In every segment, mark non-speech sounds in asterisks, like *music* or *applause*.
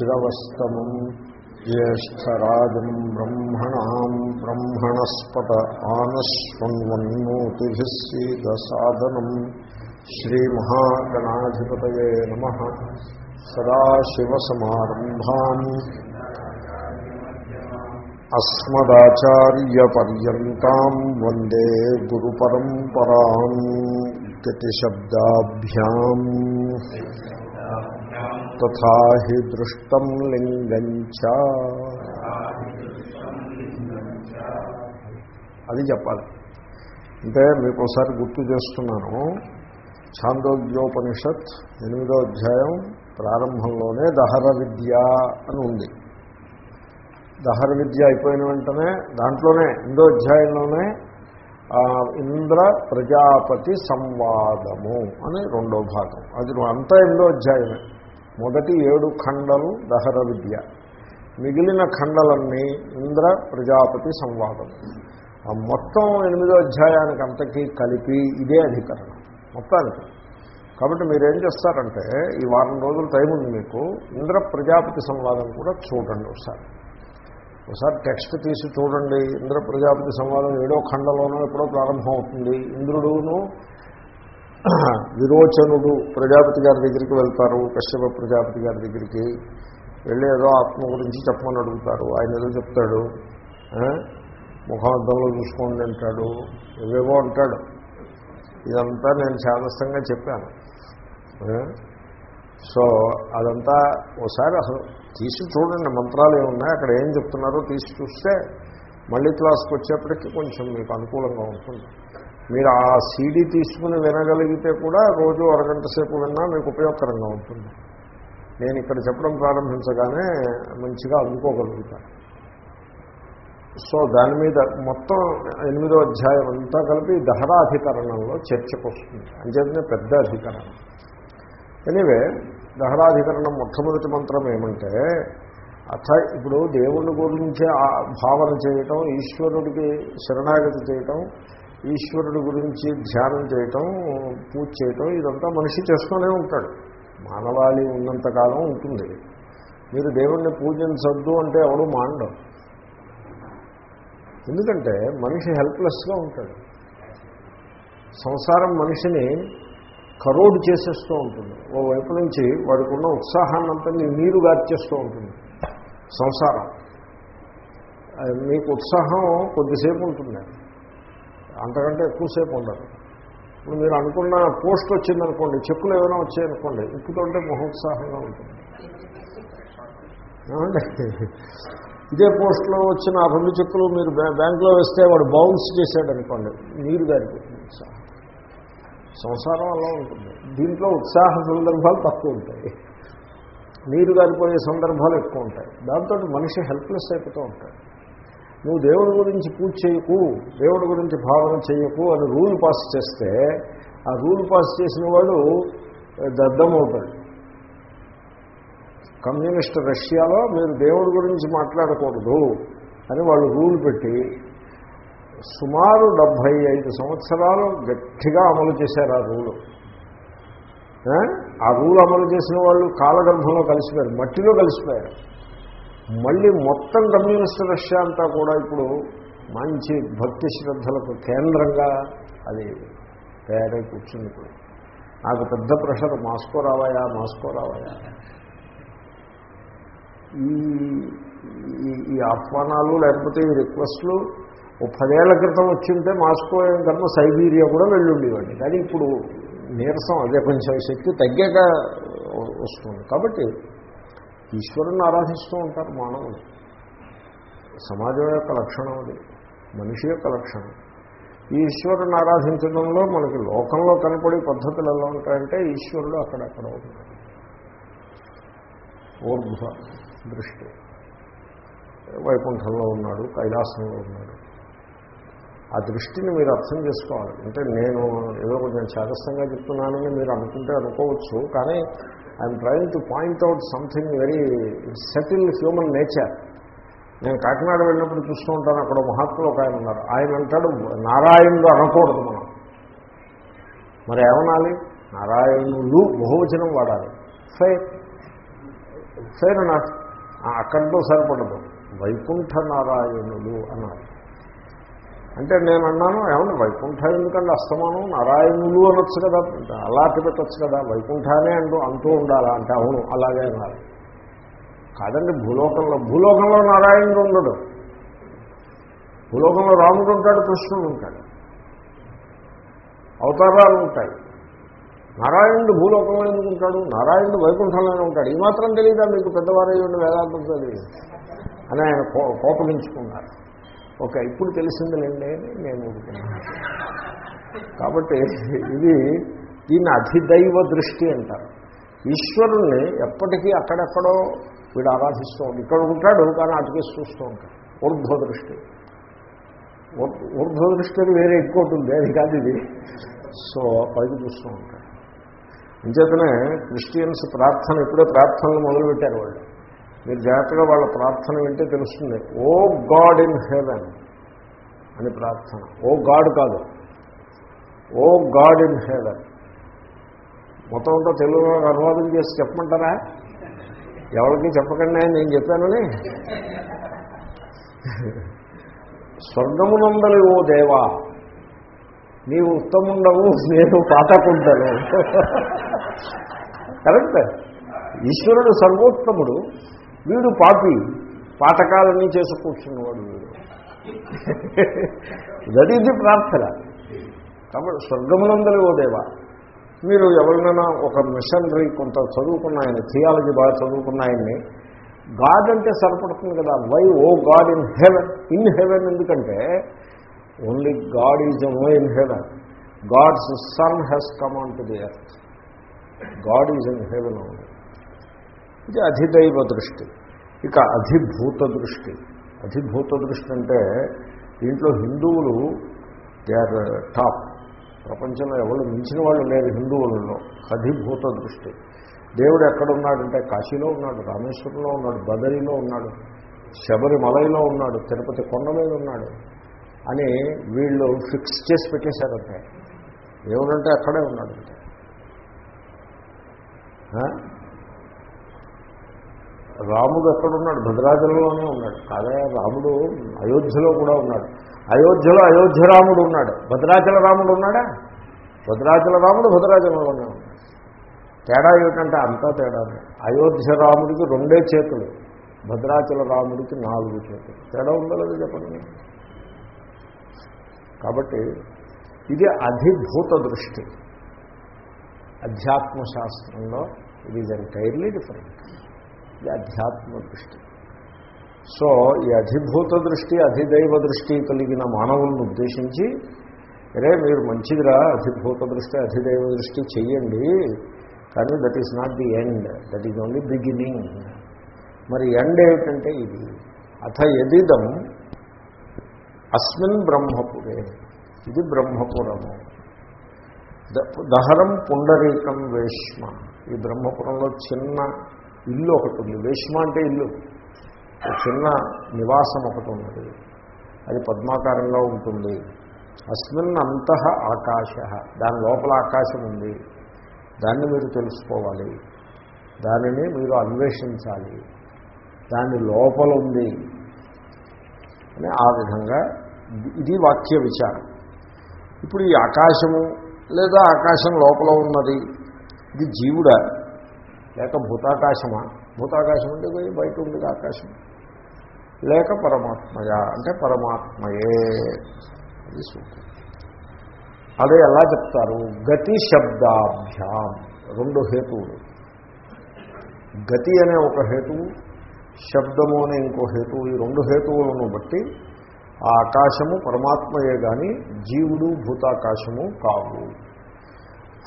श्रवस्तमम् ज्येष्ठराजम् ब्रह्मणाम् ब्रह्मणस्पत आनश्वन्वन्मोतिभिः सीदसादनम् श्रीमहागणाधिपतये नमः सदाशिवसमारम्भाम् अस्मदाचार्यपर्यन्ताम् वन्दे गुरुपरम्पराम् गतिशब्दाभ्याम् తథా హి దృష్టం లింగం అది చెప్పాలి. అంటే మీకు ఒకసారి గుర్తు చేస్తున్నాను. ఛాందోగ్యోపనిషత్ ఎనిమిదో అధ్యాయం ప్రారంభంలోనే దహర విద్య అని ఉంది. దహర విద్య అయిపోయిన వెంటనే దాంట్లోనే ఎనిమిదో అధ్యాయంలోనే ఇంద్ర ప్రజాపతి సంవాదము అని రెండో భాగం. అది అంతా ఎనిమిదో అధ్యాయమే. మొదటి ఏడు ఖండలు దహర విద్య. మిగిలిన ఖండలన్నీ ఇంద్ర ప్రజాపతి సంవాదం. ఆ మొత్తం ఎనిమిదో అధ్యాయానికి అంతకీ కలిపి ఇదే అధికరణం. మొత్తానికి. కాబట్టి మీరేం చేస్తారంటే ఈ వారం రోజులు టైం ఉంది మీకు ఇంద్ర ప్రజాపతి సంవాదం కూడా చూడండి ఒకసారి. ఒకసారి టెక్స్ట్ తీసి చూడండి. ఇంద్ర ప్రజాపతి సంవాదం ఏడో ఖండలోనూ ఎప్పుడో ప్రారంభం అవుతుంది ఇంద్రుడును విరోచనుడు ప్రజాపతి గారి దగ్గరికి వెళ్తారు కశ్యప ప్రజాపతి గారి దగ్గరికి వెళ్ళి ఏదో ఆత్మ గురించి చెప్పమని అడుగుతారు. ఆయన ఏదో చెప్తాడు ముఖార్థంలో చూసుకోండి అంటాడు. ఏవేవో అంటాడు. ఇదంతా నేను చాదస్తంగా చెప్పాను సో అదంతా ఒకసారి అసలు తీసి చూడండి మంత్రాలు ఏమున్నాయి అక్కడ ఏం చెప్తున్నారో తీసి చూస్తే మళ్ళీ క్లాస్కి వచ్చేప్పటికి కొంచెం మీకు అనుకూలంగా ఉంటుంది. మీరు ఆ సీడీ తీసుకుని వినగలిగితే కూడా రోజు అరగంట సేపు విన్నా మీకు ఉపయోగకరంగా ఉంటుంది. నేను ఇక్కడ చెప్పడం ప్రారంభించగానే మంచిగా అందుకోగలుగుతాను సో దాని మీద మొత్తం ఎనిమిదో అధ్యాయం అంతా కలిపి దహరాధికరణంలో చర్చకు వస్తుంది. అంచేతనే పెద్ద అధికరణం. ఎనివే దహరాధికరణం మొట్టమొదటి మంత్రం ఏమంటే అథ ఇప్పుడు దేవుని గురించి భావన చేయటం ఈశ్వరుడికి శరణాగతి చేయటం ఈశ్వరుడి గురించి ధ్యానం చేయటం పూజ చేయటం ఇదంతా మనిషి చేస్తూనే ఉంటాడు. మానవాళి ఉన్నంతకాలం ఉంటుంది. మీరు దేవుణ్ణి పూజించద్దు అంటే ఎవడు మాండం ఎందుకంటే మనిషి హెల్ప్లెస్గా ఉంటాడు. సంసారం మనిషిని కరోడు చేసేస్తూ ఉంటుంది. ఓ వైపు నుంచి వాడికి ఉన్న ఉత్సాహాన్నంతా నీరు గార్చేస్తూ ఉంటుంది. సంసారం. మీకు ఉత్సాహం కొద్దిసేపు ఉంటుంది అంతకంటే ఎక్కువసేపు ఉండదు. ఇప్పుడు మీరు అనుకున్న పోస్ట్ వచ్చిందనుకోండి చెక్కులు ఏమైనా వచ్చాయనుకోండి ఇప్పుతుంటే మహోత్సాహంగా ఉంటుంది. ఇదే పోస్ట్లో వచ్చిన ఆ రెండు చెక్కులు మీరు బ్యాంకులో వేస్తే వాడు బౌన్స్ చేశాడు అనుకోండి నీరు గారిపోతుంది. సంసారం అలా ఉంటుంది. దీంట్లో ఉత్సాహ సందర్భాలు తక్కువ ఉంటాయి. నీరు గారిపోయే సందర్భాలు ఎక్కువ ఉంటాయి. దాంతో మనిషి హెల్ప్లెస్ అయిపోతూ ఉంటాడు. నువ్వు దేవుడి గురించి పూజ చేయకు దేవుడి గురించి భావన చేయకు అని రూల్ పాస్ చేస్తే ఆ రూల్ పాస్ చేసిన వాడు దద్దమవుతాడు. కమ్యూనిస్ట్ రష్యాలో మీరు దేవుడి గురించి మాట్లాడకూడదు అని వాళ్ళు రూల్ పెట్టి సుమారు డెబ్భై ఐదు సంవత్సరాలు గట్టిగా అమలు చేశారు ఆ రూలు. ఆ రూల్ అమలు చేసిన వాళ్ళు కాలగర్భంలో కలిసిపోయారు మట్టిలో కలిసిపోయారు. మళ్ళీ మొత్తం కమ్యూనిస్ట్ రష్యా అంతా కూడా ఇప్పుడు మంచి భక్తి శ్రద్ధలకు కేంద్రంగా అది తయారై కూర్చుంది ఇప్పుడు. నాకు పెద్ద ప్రెషర్ మాస్కో రావాయా మాస్కో రావాయా? ఈ ఈ ఆహ్వానాలు లేకపోతే ఈ రిక్వెస్ట్లు ఓ పదేళ్ళ క్రితం వచ్చింటే మాస్కో కన్నా సైబీరియా కూడా వెళ్ళుండేవాడిని. కానీ ఇప్పుడు నీరసం అదే కొంచెం శక్తి తగ్గాక వస్తుంది. కాబట్టి ఈశ్వరుని ఆరాధిస్తూ ఉంటారు మానవులు. సమాజం యొక్క లక్షణం అది మనిషి యొక్క లక్షణం. ఈ ఈశ్వరుని ఆరాధించడంలో మనకి లోకంలో కనపడే పద్ధతులు ఎలా ఉంటాయంటే ఈశ్వరుడు అక్కడక్కడ ఉంటాడు. ఊర్ధ్వ దృష్టి. వైకుంఠంలో ఉన్నాడు కైలాసంలో ఉన్నాడు. ఆ దృష్టిని మీరు అర్థం చేసుకోవాలి. అంటే నేను ఏదో కొంచెం చేదస్థంగా చెప్తున్నానని మీరు అనుకుంటే అనుకోవచ్చు కానీ I'm trying to point out something very settle human nature. నేను కాకినాడ వెళ్ళినప్పుడు చూస్తూ ఉంటాను అక్కడ మహాత్ములు ఒక ఆయన ఉన్నారు. ఆయన అంటాడు నారాయణుడు అనకూడదు మనం. మరి ఏమనాలి? నారాయణులు బహువచనం వాడాలి. ఫైర్ ఫైర్ నాట్ అక్కడితో సరిపడదు. వైకుంఠ నారాయణులు అన్నారు. అంటే నేను అన్నాను ఏమన్నా వైకుంఠ ఎందుకంటే అస్తమానం? నారాయణులు అనొచ్చు కదా అలా పెట్టచ్చు కదా వైకుంఠానే అంటూ అంటూ ఉండాలా? అంటే అవును అలాగే అన్నారు. కాదండి భూలోకంలో భూలోకంలో నారాయణుడు ఉండడు. భూలోకంలో రాముడు ఉంటాడు కృష్ణుడు ఉంటాడు. అవతారాలు ఉంటాయి. నారాయణుడు భూలోకంలో ఎందుకు ఉంటాడు? నారాయణుడు వైకుంఠంలోనే ఉంటాడు. ఈ మాత్రం తెలియదా మీకు? పెద్దవారయ్యండి వేదాంతం తెలియదు అని ఆయన కో కోపగించుకున్నారు. ఓకే ఇప్పుడు తెలిసిందిలేండి అని నేను ఊరుకున్నాను కాబట్టి ఇది దీన్ని అధిదైవ దృష్టి అంటారు. ఈశ్వరుణ్ణి ఎప్పటికీ అక్కడెక్కడో వీడు ఆరాధిస్తూ ఉంటాడు. ఇక్కడ ఉంటాడు కానీ అటుకేసి చూస్తూ ఉంటాడు. ఊర్ధ్వ దృష్టి. ఊర్ధ్వ దృష్టి అని వేరే ఇంకోటి ఉంది అది కాదు ఇది. సో పైకి చూస్తూ ఉంటాడు. అంచేతనే క్రిస్టియన్స్ ప్రార్థన ఇప్పుడే ప్రార్థనలు మొదలుపెట్టారు వాళ్ళు. మీరు జాగ్రత్తగా వాళ్ళ ప్రార్థన వింటే తెలుస్తుంది. ఓ గాడ్ ఇన్ హెవెన్ అని ప్రార్థన. ఓ గాడ్ కాదు. O God in heaven. మొత్తం అంతా తెలుగులో అనువాదం చేసి చెప్పమంటారా? ఎవరికి చెప్పకండి నేను చెప్పానని? స్వర్గమునందలి ఓ దేవా నీవు ఉత్తముండవు నేను పాతకుంటాను కరెక్ట్? ఈశ్వరుడు సర్వోత్తముడు. వీడు పాపి. పాఠకాలన్నీ చేసి కూర్చున్నవాడు వీడు. దట్ ప్రార్థన. కాబట్టి స్వర్గమునందరి ఓ దేవా మీరు ఎవరినైనా ఒక మిషనరీ కొంత చదువుకున్న ఆయన థియాలజీ బాగా చదువుకున్న ఆయన్ని గాడ్ అంటే సరిపడుతుంది కదా. Why O God in heaven? In heaven ఎందుకంటే only God is O in heaven. God's son has come on to the earth. God is in heaven only. ఇది అధిదైవ దృష్టి. ఇక అధిభూత దృష్టి. అధిభూత దృష్టి అంటే దీంట్లో హిందువులు దే ఆర్ టాప్. ప్రపంచంలో ఎవరు మించిన వాళ్ళు లేరు హిందువులలో. అధిభూత దృష్టి. దేవుడు ఎక్కడున్నాడంటే కాశీలో ఉన్నాడు రామేశ్వరంలో ఉన్నాడు బదరిలో ఉన్నాడు శబరిమలైలో ఉన్నాడు తిరుపతి కొండ మీద ఉన్నాడు అని వీళ్ళు ఫిక్స్ చేసి పెట్టేశారంటే దేవుడంటే అక్కడే ఉన్నాడంటే. రాముడు ఎక్కడున్నాడు? భద్రాచలంలోనే ఉన్నాడు. కాదే రాముడు అయోధ్యలో కూడా ఉన్నాడు. అయోధ్యలో అయోధ్య రాముడు ఉన్నాడు. భద్రాచల రాముడు ఉన్నాడా? భద్రాచల రాముడు భద్రాచలంలోనే ఉన్నాడు. తేడా ఏమిటంటే అంతా తేడానే. అయోధ్య రాముడికి రెండే చేతులు. భద్రాచల రాముడికి నాలుగు చేతులు. తేడా ఉండలేదు చెప్పండి? కాబట్టి ఇది అధిభూత దృష్టి. అధ్యాత్మ శాస్త్రంలో ఇట్ ఈజ్ ఎంటైర్లీ డిఫరెంట్ ఇది అధ్యాత్మ దృష్టి. సో ఈ అధిభూత దృష్టి అధిదైవ దృష్టి కలిగిన మానవులను ఉద్దేశించి అరే మీరు మంచిదిరా అధిభూత దృష్టి అధిదైవ దృష్టి చెయ్యండి కానీ that is not the end that is only beginning మరి ఎండ్ ఏమిటంటే ఇది. అథ ఎదిదం అస్మిన్ బ్రహ్మపురే. ఇది బ్రహ్మపురము. దహరం పుండరీకం వేష్మ. ఈ బ్రహ్మపురంలో చిన్న ఇల్లు ఒకటి ఉంది. వేష్మ అంటే ఇల్లు. చిన్న నివాసం ఒకటి ఉన్నది. అది పద్మాకారంలో ఉంటుంది. అస్మిన్ అంత ఆకాశ. దాని లోపల ఆకాశం ఉంది. దాన్ని మీరు తెలుసుకోవాలి. దానిని మీరు అన్వేషించాలి. దాని లోపల ఉంది. అని ఆ విధంగా ఇది వాక్య విచారం. ఇప్పుడు ఈ ఆకాశము లేదా ఆకాశం లోపల ఉన్నది. ఇది జీవుడా? లేక భూతాకాశమా? భూతాకాశం అంటే బయట ఉంది ఆకాశం. లేక పరమాత్మయా? అంటే పరమాత్మయే. అది సూత్రం. అదే ఎలా చెప్తారు? గతి శబ్దాభ్యాం. రెండు హేతువులు. గతి అనే ఒక హేతువు శబ్దము అనే ఇంకో హేతువు. ఈ రెండు హేతువులను బట్టి ఆ ఆకాశము పరమాత్మయే కానీ జీవుడు భూతాకాశము కావు.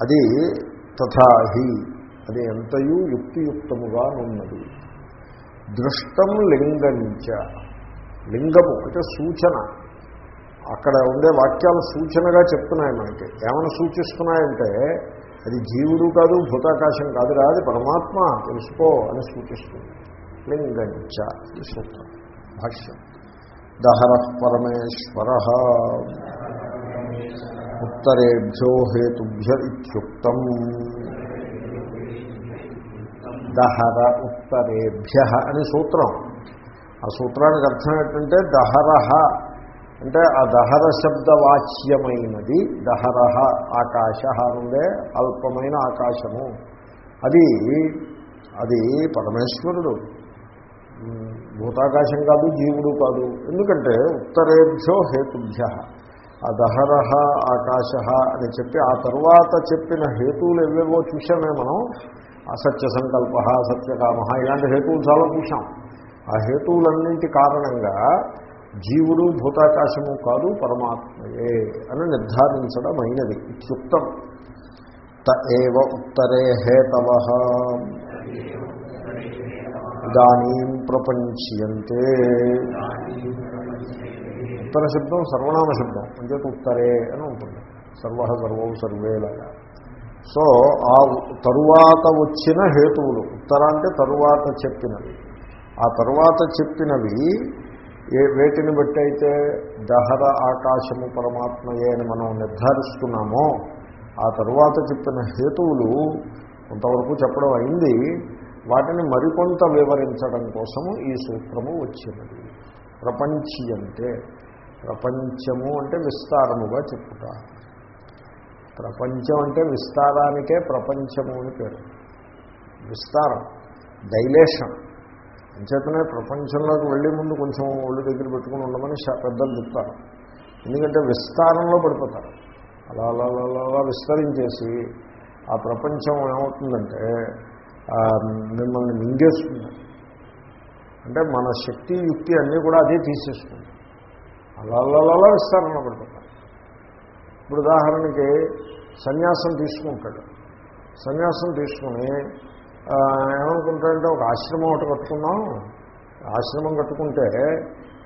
అది తథాహి అది ఎంతయూ యుక్తియుక్తముగా ఉన్నది దృష్టం లింగంచ. లింగము అంటే సూచన. అక్కడ ఉండే వాక్యాలు సూచనగా చెప్తున్నాయి మనకి. ఏమైనా సూచిస్తున్నాయంటే అది జీవుడు కాదు భూతాకాశం కాదు రాదు పరమాత్మ తెలుసుకో అని సూచిస్తుంది. లింగంచ సూత్రం భాష్యం. దహర పరమేశ్వర. ఉత్తరేభ్యో హేతుభ్య ఇత్యుక్తం. దహర ఉత్తరేభ్య అని సూత్రం. ఆ సూత్రానికి అర్థం ఏంటంటే దహరహ అంటే ఆ దహర శబ్దవాచ్యమైనది. దహరహ ఆకాశ నుండే అల్పమైన ఆకాశము. అది అది పరమేశ్వరుడు. భూతాకాశం కాదు జీవుడు కాదు. ఎందుకంటే ఉత్తరేభ్యో హేతుభ్య. ఆ దహరహ ఆకాశ అని చెప్పి ఆ తర్వాత చెప్పిన హేతువులు ఎవేవో చూసామే మనం. అసత్య సంకల్ప సత్యకామ ఇలాంటి హేతువులు చాలా చూసాం ఆ హేతువులన్నింటి కారణంగా జీవుడు భూతాకాశము కాదు పరమాత్మయే అని నిర్ధారించడం అయినది. ఇత్యుక్తం త ఏవ ఉత్తరే హేతవ. ఇదానీ ప్రపంచీయంతే. ఉత్తర శబ్దం సర్వనామ శబ్దం అంటే ఉత్తరే అని ఉంటుంది. సర్వ సర్వం సర్వేలాగా సో ఆ తరువాత వచ్చిన హేతువులు. ఉత్తర అంటే తరువాత చెప్పినవి. ఆ తరువాత చెప్పినవి ఏ వేటిని బట్టి అయితే దహర ఆకాశము పరమాత్మయే అని మనం నిర్ధారిస్తున్నామో ఆ తరువాత చెప్పిన హేతువులు కొంతవరకు చెప్పడం అయింది. వాటిని మరికొంత వివరించడం కోసము ఈ సూత్రము వచ్చినది. ప్రపంచీయంటే ప్రపంచము అంటే విస్తారముగా చెప్పుతారు ప్రపంచం అంటే విస్తారానికే ప్రపంచము అని పేరు. విస్తారం డైలేషన్. అంచేతనే ప్రపంచంలోకి వెళ్ళే ముందు కొంచెం ఒళ్ళు దగ్గర పెట్టుకుని ఉండమని పెద్దలు చెప్తారు. ఎందుకంటే విస్తారంలో పడిపోతారు. అలా అలా అలా విస్తరించేసి ఆ ప్రపంచం ఏమవుతుందంటే మిమ్మల్ని మింగేస్తుంది. అంటే మన శక్తి యుక్తి అన్నీ కూడా అదే తీసేస్తుంది. అలా అలా విస్తారంలో పడిపోతారు. ఇప్పుడు ఉదాహరణకి సన్యాసం తీసుకుంటాడు. సన్యాసం తీసుకుని ఏమనుకుంటాడంటే ఒక ఆశ్రమం ఒకటి కట్టుకున్నాం ఆశ్రమం కట్టుకుంటే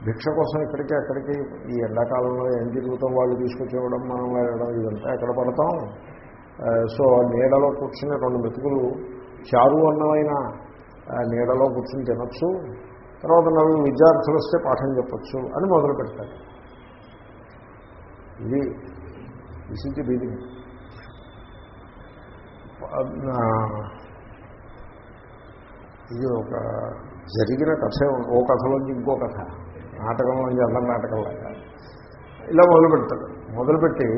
భిక్ష కోసం ఇక్కడికి అక్కడికి ఈ ఎండాకాలంలో ఏం తిరుగుతాం వాళ్ళు తీసుకొచ్చేవడం మనం వెళ్ళడం ఇదంతా ఎక్కడ పడతాం? ఆ, సో నీడలో కూర్చుని రెండు మెతుకులు చారు అన్నమైన నీడలో కూర్చుని తినచ్చు. తర్వాత నలుగురు విద్యార్థులు వస్తే పాఠం చెప్పచ్చు అని మొదలు పెడతారు ఇది విసిచి బిగినింగ్ ఇది ఒక జరిగిన కథ ఓ కథలోంచి ఇంకో కథ. నాటకంలోంచి అందరి నాటకంలాగా ఇలా మొదలు పెడతాడు. మొదలుపెట్టి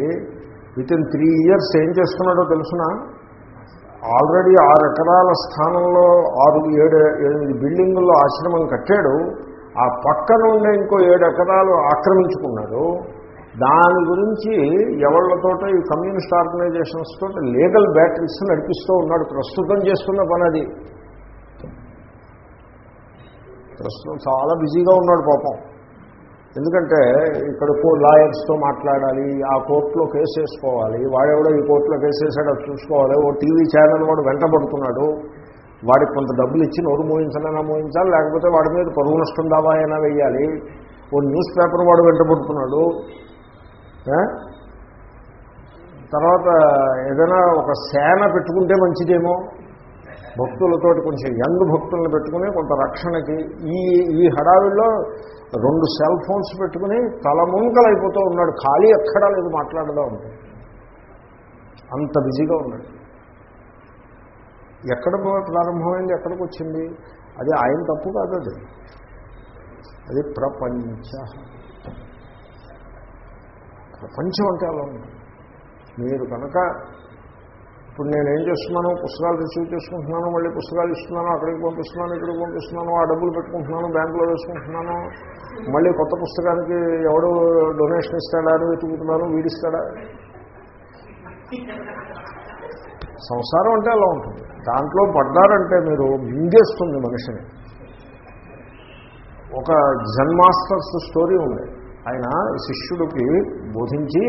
విత్ ఇన్ త్రీ ఇయర్స్ ఏం చేస్తున్నాడో తెలుసిన? ఆల్రెడీ ఆరు ఎకరాల స్థానంలో ఆరు ఏడు ఎనిమిది బిల్డింగుల్లో ఆశ్రమం కట్టాడు. ఆ పక్కన ఉండే ఇంకో ఏడు ఎకరాలు ఆక్రమించుకున్నాడు. దాని గురించి ఎవళ్ళతోటో ఈ కమ్యూనిస్ట్ ఆర్గనైజేషన్స్ తోటి లీగల్ బ్యాటరీస్ నడిపిస్తూ ఉన్నాడు. ప్రస్తుతం చేస్తున్న పని అది. ప్రస్తుతం చాలా బిజీగా ఉన్నాడు పాపం. ఎందుకంటే ఇక్కడ లాయర్స్తో మాట్లాడాలి ఆ కోర్టులో కేసు వేసుకోవాలి వాడెవడో ఈ కోర్టులో కేసు వేసాడో చూసుకోవాలి ఓ టీవీ ఛానల్ వాడు వెంటబడుతున్నాడు వాడికి కొంత డబ్బులు ఇచ్చి నోరు మోయించాలైనా మోయించాలి లేకపోతే వాడి మీద పరువు నష్టం దావా అయినా వెయ్యాలి ఓ న్యూస్ పేపర్ వాడు వెంటబడుతున్నాడు తర్వాత ఏదైనా ఒక సేన పెట్టుకుంటే మంచిదేమో? భక్తులతోటి కొంచెం యంగ్ భక్తులను పెట్టుకుని కొంత రక్షణకి ఈ ఈ హడావిల్లో రెండు సెల్ ఫోన్స్ పెట్టుకుని తలముంకలైపోతూ ఉన్నాడు. ఖాళీ ఎక్కడా లేదు మాట్లాడదా ఉంది అంత బిజీగా ఉన్నాడు. ఎక్కడ ప్రారంభమైంది? ఎక్కడికి వచ్చింది? అది ఆయన తప్పు కాదు అది. అది ప్రపంచ ప్రపంచం అంటే అలా మీరు కనుక ఇప్పుడు నేనేం చేస్తున్నాను పుస్తకాలు రిసీవ్ చేసుకుంటున్నాను మళ్ళీ పుస్తకాలు ఇస్తున్నాను అక్కడికి పంపిస్తున్నాను ఇక్కడికి పంపిస్తున్నాను ఆ డబ్బులు పెట్టుకుంటున్నాను బ్యాంకులో వేసుకుంటున్నాను మళ్ళీ కొత్త పుస్తకానికి ఎవడు డొనేషన్ ఇస్తాడా అని వెతుకుతున్నాను వీడిస్తాడా సంసారం అంటే అలా ఉంటుంది. దాంట్లో పడ్డారంటే మీరు మింగేస్తుంది మనిషిని. ఒక జన్మాస్టర్స్ స్టోరీ ఉంది. ఆయన శిష్యుడికి బోధించి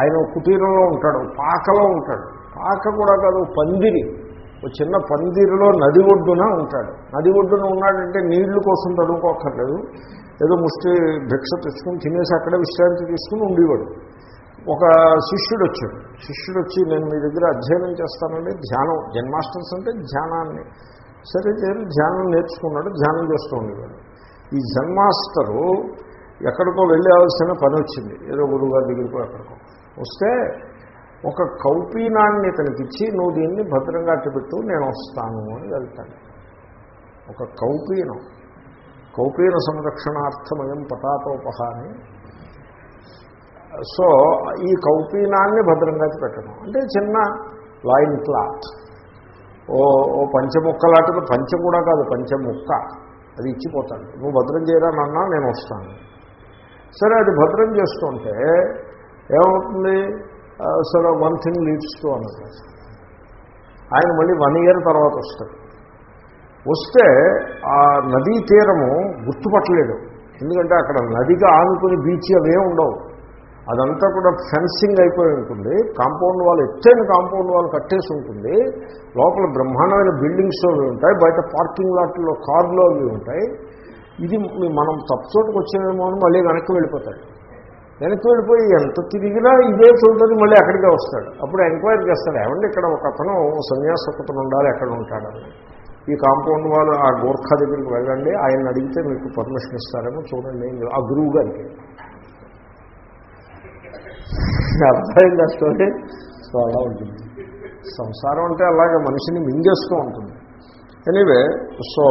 ఆయన ఒక కుటీరంలో ఉంటాడు పాకలో ఉంటాడు. పాక కూడా కాదు పందిరి. ఒక చిన్న పందిరిలో నది ఒడ్డున ఉంటాడు. నది ఒడ్డున ఉన్నాడంటే నీళ్ళు కోసం చదువుకోక్కర్లేదు ఏదో ముష్టి భిక్ష తెచ్చుకుని తినేసి అక్కడే విశ్రాంతి తీసుకుని ఉండేవాడు. ఒక శిష్యుడు వచ్చాడు శిష్యుడు వచ్చి నేను మీ దగ్గర అధ్యయనం చేస్తానండి ధ్యానం. జన్మాస్టర్స్ అంటే ధ్యానాన్ని. సరే నేను ధ్యానం నేర్చుకున్నాడు ధ్యానం చేస్తూ ఉండేవాడు. ఈ జన్మాస్టరు ఎక్కడికో వెళ్ళాల్సిన పని వచ్చింది. ఏదో గురువుగారి దగ్గరికో ఎక్కడికో వస్తే ఒక కౌపీనాన్ని ఇతనికిచ్చి నువ్వు దీన్ని భద్రంగా అట్టుపెట్టు నేను వస్తాను అని వెళ్తాను ఒక కౌపీనం. కౌపీన సంరక్షణార్థమయం పటాతోపహాని సో ఈ కౌపీనాన్ని భద్రంగా పెట్టడం అంటే చిన్న లైన్ క్లాత్ ఓ ఓ పంచముక్కలాంటిది పంచం కూడా కాదు పంచముక్క. అది ఇచ్చిపోతాను నువ్వు భద్రం చేయరా నాన్న నేను వస్తాను. సరే అది భద్రం చేస్తుంటే ఏమవుతుంది? సరే వన్ థింగ్ లీడ్స్ టు అన్నది ఆయన మళ్ళీ వన్ ఇయర్ తర్వాత వస్తాడు. వస్తే ఆ నదీ తీరము గుర్తుపట్టలేడు ఎందుకంటే అక్కడ నదిగా ఆనుకుని బీచ్ అవే ఉండవు. అదంతా కూడా ఫెన్సింగ్ అయిపోయి ఉంటుంది. కాంపౌండ్ వాల్ ఎత్తైన కాంపౌండ్ వాల్ కట్టేసి ఉంటుంది. లోపల బ్రహ్మాండమైన బిల్డింగ్స్ అవి ఉంటాయి. బయట పార్కింగ్ లాట్లో కార్లు అవి ఉంటాయి. ఇది మనం తప్పు చోటుకు వచ్చేమేమో అని మళ్ళీ వెనక్కి వెళ్ళిపోతాడు. వెనక్కి వెళ్ళిపోయి ఎంత తిరిగినా ఇదే చూడని మళ్ళీ అక్కడికే వస్తాడు. అప్పుడు ఎంక్వైరీ చేస్తాడు ఏమండి ఇక్కడ ఒక అతను సన్యాసకతను ఉండాలి ఎక్కడ ఉంటాడని ఈ కాంపౌండ్ వాళ్ళు ఆ గోర్ఖా దగ్గరికి వెళ్ళండి ఆయన అడిగితే మీకు పర్మిషన్ ఇస్తారేమో చూడండి ఆ గురువు గారికి అర్థమైంది ఆ సో అలా ఉంటుంది. సంసారం అంటే అలాగే మనిషిని మింగేస్తూ ఉంటుంది. ఎనీవే సో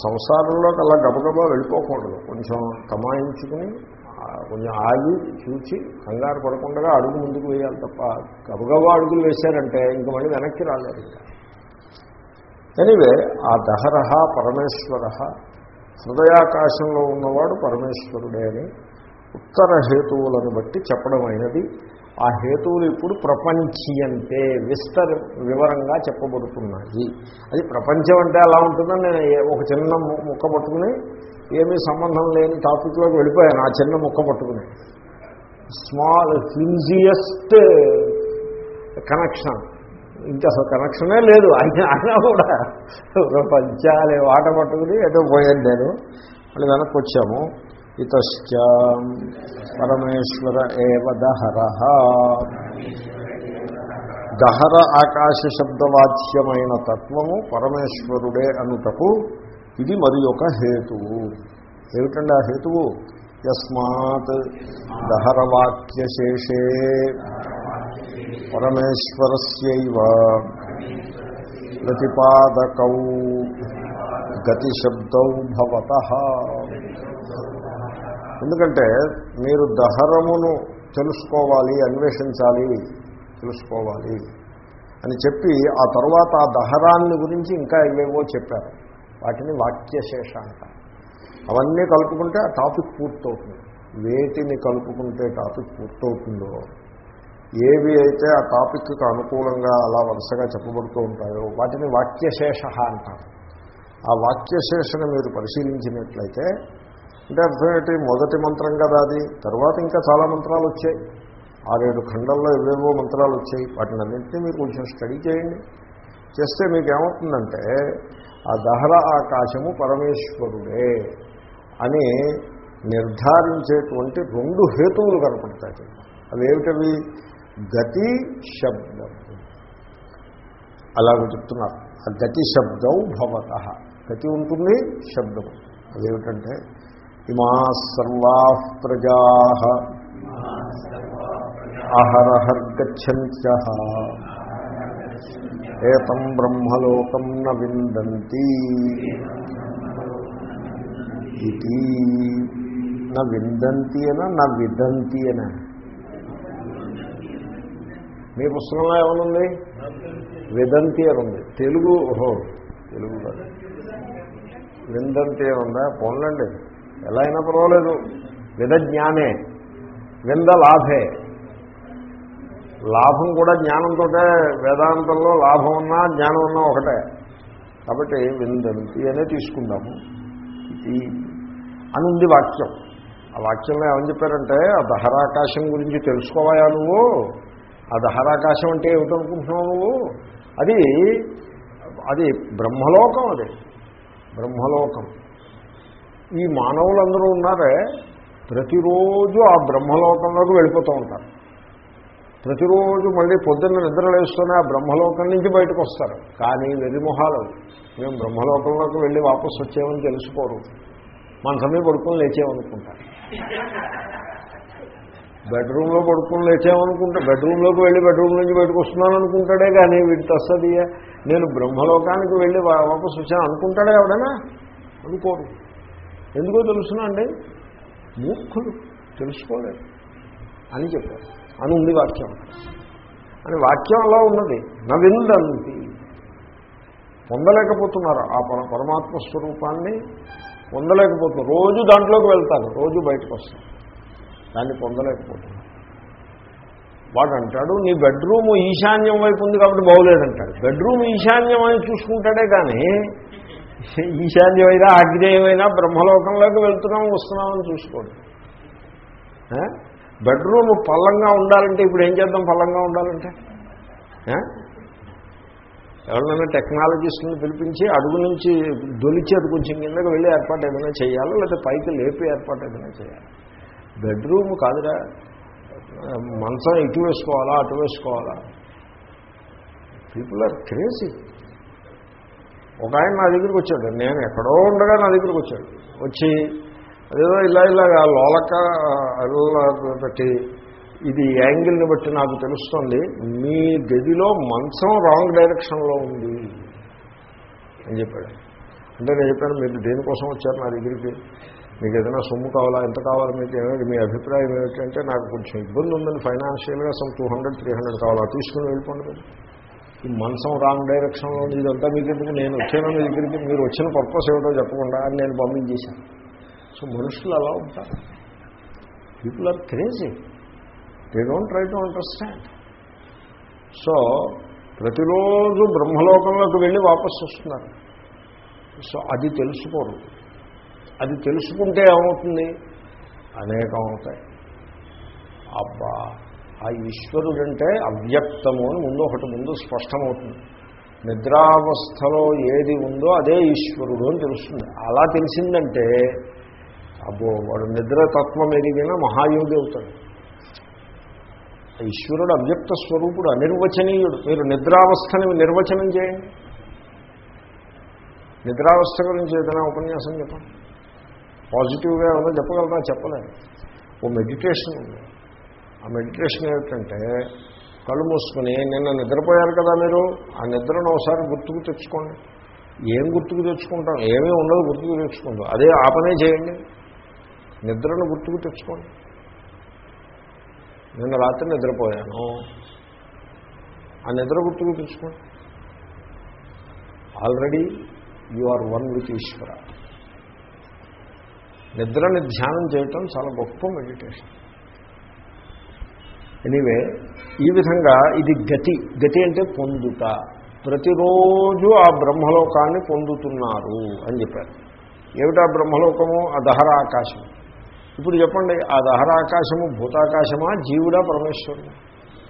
సంసారంలోకి అలా గబగబా వెళ్ళిపోకూడదు. కొంచెం తమాయించుకుని కొంచెం ఆగి చూచి కంగారు పడకుండా అడుగు ముందుకు వేయాలి తప్ప గబగబా అడుగులు వేశారంటే ఇంక మళ్ళీ వెనక్కి రాలేదు ఇంకా. ఎనివే ఆ దహరహ పరమేశ్వర హృదయాకాశంలో ఉన్నవాడు పరమేశ్వరుడే అని ఉత్తర హేతువులను బట్టి చెప్పడం అయినది. ఆ హేతువులు ఇప్పుడు ప్రపంచీయంతే విస్తర వివరంగా చెప్పబడుతున్నాయి. అది ప్రపంచం అంటే అలా ఉంటుందని నేను ఒక చిన్న ము- ముక్క పట్టుకుని ఏమీ సంబంధం లేని టాపిక్లోకి వెళ్ళిపోయాను ఆ చిన్న ముక్క పట్టుకుని. Small flimsiest connection. ఇంకా అసలు కనెక్షనే లేదు అయినా అయినా కూడా. ప్రపంచాలే వాట పట్టుకుని ఏదో పోయాను నేను. మళ్ళీ వెనక్కి వచ్చాము. ఇతశ్చ పరమేశ్వర ఏవ దహర దహర ఆకాశ శబ్దవాచ్యమైన తత్వము పరమేశ్వరుడే అనుటకు ఇది మరి ఒక హేతువు। ఏమిటండి ఆ హేతువు? యస్మాత్ దహరవాక్యశేషే పరమేశ్వరస్యవ ప్రతిపాదకౌ గతిశబ్దౌ భవత। ఎందుకంటే మీరు దహరమును తెలుసుకోవాలి అన్వేషించాలి తెలుసుకోవాలి అని చెప్పి ఆ తర్వాత ఆ దహరాన్ని గురించి ఇంకా ఏవేవో చెప్పారు. వాటిని వాక్యశేష అంటారు అవన్నీ కలుపుకుంటే ఆ టాపిక్ పూర్తవుతుంది. వేటిని కలుపుకుంటే టాపిక్ పూర్తవుతుందో ఏవి అయితే ఆ టాపిక్కి అనుకూలంగా అలా వరుసగా చెప్పబడుతూ ఉంటాయో వాటిని వాక్యశేష అంటారు. ఆ వాక్యశేషను మీరు పరిశీలించినట్లయితే అంటే అర్థం ఏంటి? మొదటి మంత్రం కదా అది. తర్వాత ఇంకా చాలా మంత్రాలు వచ్చాయి. ఆరేడు ఖండల్లో ఏవేవో మంత్రాలు వచ్చాయి. వాటిని అన్నింటినీ మీరు కొంచెం స్టడీ చేయండి. చేస్తే మీకు ఏమవుతుందంటే ఆ దహర ఆకాశము పరమేశ్వరుడే అని నిర్ధారించేటువంటి రెండు హేతువులు కనపడతాయి. అవి ఏమిటవి? గతి శబ్దం. అలాగే చెప్తున్నారు. ఆ గతి శబ్దం భవత. గతి ఉంటుంది శబ్దం అదేమిటంటే ఇమా సర్వా ప్రజా అహరహర్గచ్చంత్య ఏతం బ్రహ్మలోకం న విందంతి ఇది న విందంతి అన నా విదంతి అన. మీ పుస్తకంలో ఏమనుంది? విదంతి అని ఉంది. తెలుగు ఓహో తెలుగు విందంతి ఉందా పోన్లండి. ఎలా అయినా పర్వాలేదు. విద జ్ఞానే వింద లాభే. లాభం కూడా జ్ఞానంతో వేదాంతంలో లాభం ఉన్నా జ్ఞానం ఉన్నా ఒకటే. కాబట్టి విందంతి అనే తీసుకుందాము. ఇది అని ఉంది వాక్యం. ఆ వాక్యంలో ఏమని చెప్పారంటే ఆ దహరాకాశం గురించి తెలుసుకోవాయా నువ్వు? ఆ దహరాకాశం అంటే ఏమిటనుకుంటున్నావు నువ్వు? అది అది బ్రహ్మలోకం అది. బ్రహ్మలోకం. ఈ మానవులందరూ ఉన్నారే ప్రతిరోజు ఆ బ్రహ్మలోకంలోకి వెళ్ళిపోతూ ఉంటారు. ప్రతిరోజు మళ్ళీ పొద్దున్న నిద్ర లేస్తూనే ఆ బ్రహ్మలోకం నుంచి బయటకు వస్తారు. కానీ వెరిమొహాలు మేము బ్రహ్మలోకంలోకి వెళ్ళి వాపసు వచ్చామని తెలుసుకోరు. మన సమయం పడుకుని లేచేమనుకుంటారు. బెడ్రూమ్లో పడుకుని లేచామనుకుంటా బెడ్రూమ్లోకి వెళ్ళి బెడ్రూమ్ నుంచి బయటకు వస్తున్నాను అనుకుంటాడే కానీ వీటి వస్తుంది నేను బ్రహ్మలోకానికి వెళ్ళి వాపసు వచ్చాను అనుకుంటాడే ఎవడైనా? అనుకోరు. ఎందుకో తెలుసునండి మూర్ఖులు. తెలుసుకోలేదు. అని చెప్పారు. అని ఉంది వాక్యం. అని వాక్యం అలా ఉన్నది. నవిందంతి పొందలేకపోతున్నారు. ఆ పర పరమాత్మ స్వరూపాన్ని పొందలేకపోతున్నారు. రోజు దాంట్లోకి వెళ్తాను రోజు బయటకు వస్తారు. దాన్ని పొందలేకపోతున్నారు. వాడు అంటాడు నీ బెడ్రూమ్ ఈశాన్యం వైపు ఉంది కాబట్టి బాగోలేదంటాడు. బెడ్రూమ్ ఈశాన్యం అని చూసుకుంటాడే కానీ ఈశాన్యమైనా ఆగ్నేయమైనా బ్రహ్మలోకంలోకి వెళ్తున్నాం వస్తున్నామని చూసుకోండి. బెడ్రూమ్ పల్లంగా ఉండాలంటే ఇప్పుడు ఏం చేద్దాం పల్లంగా ఉండాలంటే? ఎవరినైనా టెక్నాలజిస్ట్ని పిలిపించి అడుగు నుంచి దొలిచి అది కొంచెం కిందకు వెళ్ళి ఏర్పాటు ఏదైనా చేయాలి? లేకపోతే పైకి లేపి ఏర్పాటు ఏదైనా చేయాలి? బెడ్రూమ్ కాదురా. మంచం ఇటు వేసుకోవాలా అటు వేసుకోవాలా? పీపుల్ ఆర్ క్రేజీ ఒక ఆయన నా దగ్గరికి వచ్చాడు. నేను ఎక్కడో ఉండగా నా దగ్గరికి వచ్చాడు. వచ్చి అదేదో ఇలా ఇలాగా లోలక అలా పెట్టి ఇది యాంగిల్ని బట్టి నాకు తెలుస్తుంది. మీ గదిలో మంచం రాంగ్ డైరెక్షన్లో ఉంది. అని చెప్పాడు. అంటే నేను చెప్పాను మీరు దేనికోసం వచ్చారు నా దగ్గరికి? మీకు ఏదైనా సొమ్ము కావాలా? ఎంత కావాలా మీకు? ఏమైనా మీ అభిప్రాయం ఏమిటంటే నాకు కొంచెం ఇబ్బంది ఉందని ఫైనాన్షియల్గా some two hundred three hundred కావాలా? తీసుకుని వెళ్ళిపోండి ఈ మనసం రాంగ్ డైరెక్షన్లో ఇదంతా మీ దగ్గరికి నేను వచ్చాను మీ దగ్గరికి మీరు వచ్చిన పర్పస్ ఏమిటో చెప్పకుండా అని నేను పంపించేశాను. సో మనుషులు అలా ఉంటారు. People are crazy they don't try to understand so ప్రతిరోజు బ్రహ్మలోకంలోకి వెళ్ళి వాపసు వస్తున్నారు. సో అది తెలుసుకోరు. అది తెలుసుకుంటే ఏమవుతుంది? అనేకం అవుతాయి. అబ్బా! ఆ ఈశ్వరుడంటే అవ్యక్తము అని ముందు ఒకటి ముందు స్పష్టమవుతుంది. నిద్రావస్థలో ఏది ఉందో అదే ఈశ్వరుడు అని తెలుస్తుంది. అలా తెలిసిందంటే అబ్బో వాడు నిద్రతత్వం ఎదిగిన మహాయోగి అవుతాడు. ఈశ్వరుడు అవ్యక్త స్వరూపుడు అనిర్వచనీయుడు. మీరు నిద్రావస్థని నిర్వచనం చేయండి. నిద్రావస్థ గురించి ఏదైనా ఉపన్యాసం చెప్పండి. పాజిటివ్గా ఏమైనా చెప్పగలరా? చెప్పలేదు. ఓ మెడిటేషన్ ఉంది. ఆ మెడిటేషన్ ఏమిటంటే కళ్ళు మూసుకుని నిన్న నిద్రపోయారు కదా మీరు? ఆ నిద్రను ఒకసారి గుర్తుకు తెచ్చుకోండి. ఏం గుర్తుకు తెచ్చుకుంటాం? ఏమీ ఉండదు గుర్తుకు తెచ్చుకుంటాం. అదే ఆపనే చేయండి. నిద్రను గుర్తుకు తెచ్చుకోండి. నిన్న రాత్రి నిద్రపోయాను. ఆ నిద్ర గుర్తుకు తెచ్చుకోండి. Already you are one with Ishwara. నిద్రని ధ్యానం చేయటం చాలా గొప్ప మెడిటేషన్. ఎనీవే ఈ విధంగా ఇది గతి. గతి అంటే పొందుట. ప్రతిరోజు ఆ బ్రహ్మలోకాన్ని పొందుతున్నారు అని చెప్పారు. ఏమిటా బ్రహ్మలోకము? ఆ దహరాకాశం. ఇప్పుడు చెప్పండి ఆ దహర ఆకాశము భూతాకాశమా? జీవుడా? పరమేశ్వరుడు?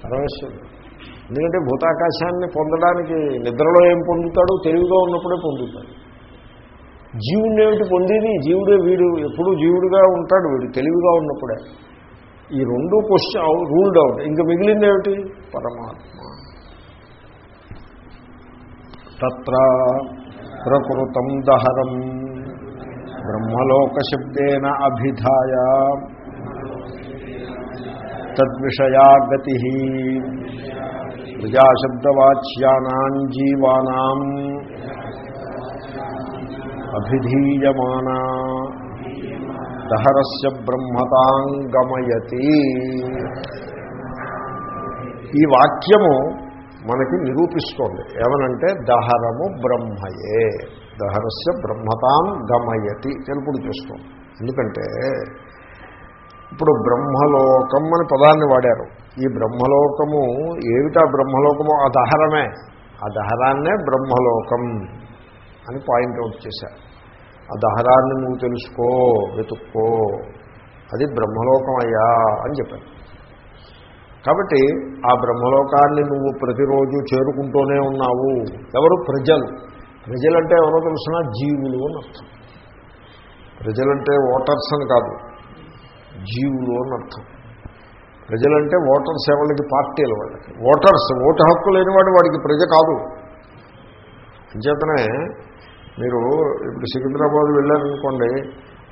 పరమేశ్వరుడు. ఎందుకంటే భూతాకాశాన్ని పొందడానికి నిద్రలో ఏం పొందుతాడు? తెలివిగా ఉన్నప్పుడే పొందుతాడు. జీవుడు ఏమిటి పొందేది? జీవుడే వీడు ఎప్పుడూ జీవుడుగా ఉంటాడు వీడు తెలివిగా ఉన్నప్పుడే. ఈ రెండు క్వశ్చన్ రూల్డ్ అవుట్ ఇంకా మిగిలింది ఏమిటి పరమాత్మ. తత్ర ప్రకృతం దహరం. బ్రహ్మలోకశబ్దేన అభిధాయ. తద్విషయా గతి ప్రజాశబ్దవాచ్యానాం జీవానాం. అభిధీయమానా. దహరస్య బ్రహ్మతాంగమయతి. ఈ వాక్యము మనకి నిరూపిస్తోంది. ఏమనంటే దహరము బ్రహ్మయే. దహరస్య బ్రహ్మతాం గమయతి తెలుపుడు చేస్తుంది. ఎందుకంటే ఇప్పుడు బ్రహ్మలోకం అని పదాన్ని వాడారు. ఈ బ్రహ్మలోకము ఏమిటా బ్రహ్మలోకము? ఆ దహరమే. ఆ దహరాన్నే బ్రహ్మలోకం అని పాయింట్అవుట్ చేశారు. ఆ దహరాన్ని నువ్వు తెలుసుకో వెతుక్కో. అది బ్రహ్మలోకం అయ్యా అని చెప్పారు. కాబట్టి ఆ బ్రహ్మలోకాన్ని నువ్వు ప్రతిరోజు చేరుకుంటూనే ఉన్నావు. ఎవరు? ప్రజలు. ప్రజలంటే ఎవరో తెలుసిన? జీవులు అని అర్థం. ప్రజలంటే ఓటర్స్ అని కాదు. జీవులు అని అర్థం. ప్రజలంటే ఓటర్స్ ఎవరికి పార్టీలు వాళ్ళకి. ఓటర్స్ ఓటు హక్కు లేనివాడు వాడికి ప్రజ కాదు. అంచేతనే మీరు ఇప్పుడు సికింద్రాబాద్ వెళ్ళారనుకోండి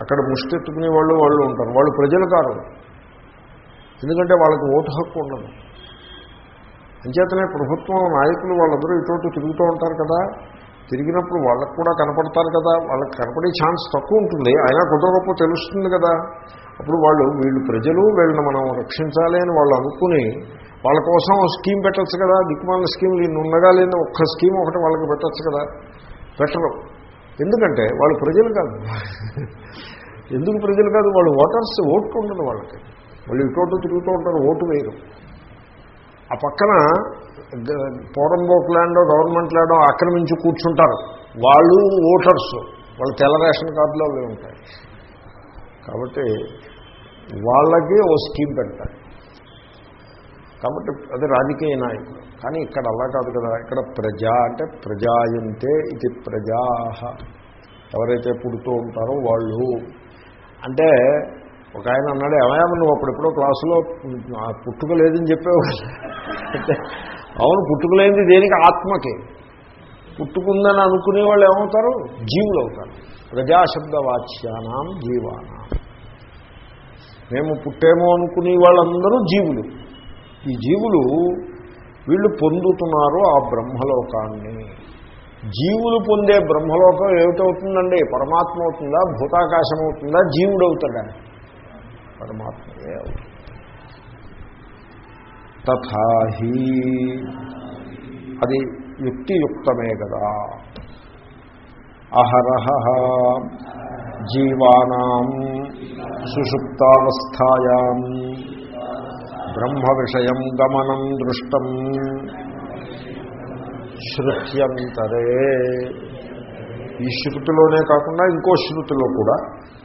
అక్కడ ముష్టెత్తుకునే వాళ్ళు వాళ్ళు ఉంటారు. వాళ్ళు ప్రజలు కారు ఎందుకంటే వాళ్ళకి ఓటు హక్కు ఉండదు. అంచేతనే ప్రభుత్వం నాయకులు వాళ్ళందరూ ఇటువంటి తిరుగుతూ ఉంటారు కదా. తిరిగినప్పుడు వాళ్ళకు కూడా కనపడతారు కదా. వాళ్ళకి కనపడే ఛాన్స్ తక్కువ ఉంటుంది. అయినా కుదరకపో తెలుస్తుంది కదా. అప్పుడు వాళ్ళు వీళ్ళు ప్రజలు వీళ్ళని మనం రక్షించాలి అని వాళ్ళు అనుకుని వాళ్ళ కోసం స్కీమ్ పెట్టచ్చు కదా. దిక్కుమాల స్కీమ్లు ఇన్ని ఉండగా లేని ఒక్క స్కీమ్ ఒకటి వాళ్ళకి పెట్టచ్చు కదా. పెట్టరు. ఎందుకంటే వాళ్ళు ప్రజలు కాదు. ఎందుకు ప్రజలు కాదు? వాళ్ళు ఓటర్స్ ఓటు ఉండదు వాళ్ళకి. వాళ్ళు ఇటు తిరుగుతూ ఉంటారు ఓటు వేయరు. ఆ పక్కన పోరంబోక్ ల్యాండో గవర్నమెంట్ ల్యాండో ఆక్రమించి కూర్చుంటారు. వాళ్ళు ఓటర్స్. వాళ్ళు తెల్ల రేషన్ కార్డులో అవి ఉంటాయి. కాబట్టి వాళ్ళకి ఓ స్కీమ్ పెడతారు. కాబట్టి అది రాజకీయ నాయకులు. కానీ ఇక్కడ అలా కాదు కదా ఇక్కడ ప్రజా అంటే ప్రజాయంతే ఇది ప్రజా. ఎవరైతే పుడుతూ ఉంటారో వాళ్ళు. అంటే ఒక ఆయన అన్నాడు ఏమయ్యా నువ్వు అప్పుడెప్పుడో క్లాసులో పుట్టుక లేదని చెప్పావు అవును పుట్టుక లేనిది దేనికి? ఆత్మకి. పుట్టుకుందని అనుకునే వాళ్ళు ఏమవుతారు? జీవులు అవుతారు ప్రజాశబ్ద వాచ్యానాం జీవానాం. మేము పుట్టేమో అనుకునే వాళ్ళందరూ జీవులు. ఈ జీవులు వీళ్ళు పొందుతున్నారు ఆ బ్రహ్మలోకాన్ని. జీవులు పొందే బ్రహ్మలోకం ఏమిటవుతుందండి? పరమాత్మ అవుతుందా? భూతాకాశం అవుతుందా? జీవుడు అవుతాడా పరమాత్మయే తథాహి అది యుక్తియుక్తమే కదా. అహరహ జీవానాం సుషుప్తావస్థాయాం. బ్రహ్మ విషయం గమనం దృష్టం. శృత్యంతరే ఈ శృతిలోనే కాకుండా ఇంకో శృతిలో కూడా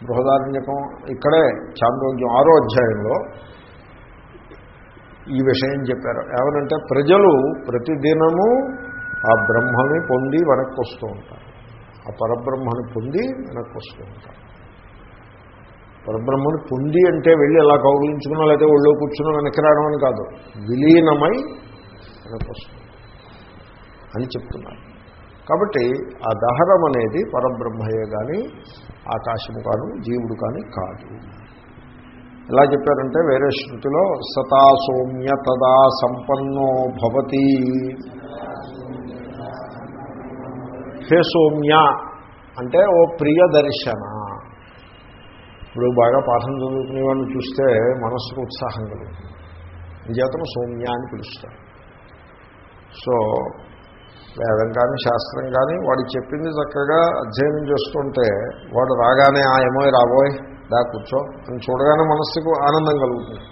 బృహదారణ్యకం ఇక్కడే చాంద్రోగ్యం ఆరో అధ్యాయంలో ఈ విషయం చెప్పారు. ఏమనంటే ప్రజలు ప్రతిదినము ఆ బ్రహ్మని పొంది వెనక్కి వస్తూ ఉంటారు. ఆ పరబ్రహ్మని పొంది వెనక్కి వస్తూ ఉంటారు. పరబ్రహ్మని పొంది అంటే వెళ్ళి ఎలా కౌగులించుకున్నా లేకపోతే ఒళ్ళో కూర్చున్నా వెనక్కి రావడం అని కాదు. విలీనమై వెనక్కి వస్తుంది అని చెప్తున్నారు. కాబట్టి ఆ దహరం అనేది పరబ్రహ్మయే కానీ ఆకాశము కాను జీవుడు కానీ కాదు. ఎలా చెప్పారంటే వేరే శృతిలో సతా సౌమ్య తదా సంపన్నో భవతి. హే సౌమ్య అంటే ఓ ప్రియ దర్శన. ఇప్పుడు బాగా పాఠం చదువుకునే వాడిని చూస్తే మనస్సుకు ఉత్సాహం కలుగుతుంది. నిజాతను సౌమ్య అని పిలుస్తారు. సో వేదం కానీ శాస్త్రం కానీ వాడు చెప్పింది చక్కగా అధ్యయనం చేస్తుంటే వాడు రాగానే ఆ ఏమో రాబోయ్ దా కూర్చో అని చూడగానే మనస్సుకు ఆనందం కలుగుతుంది.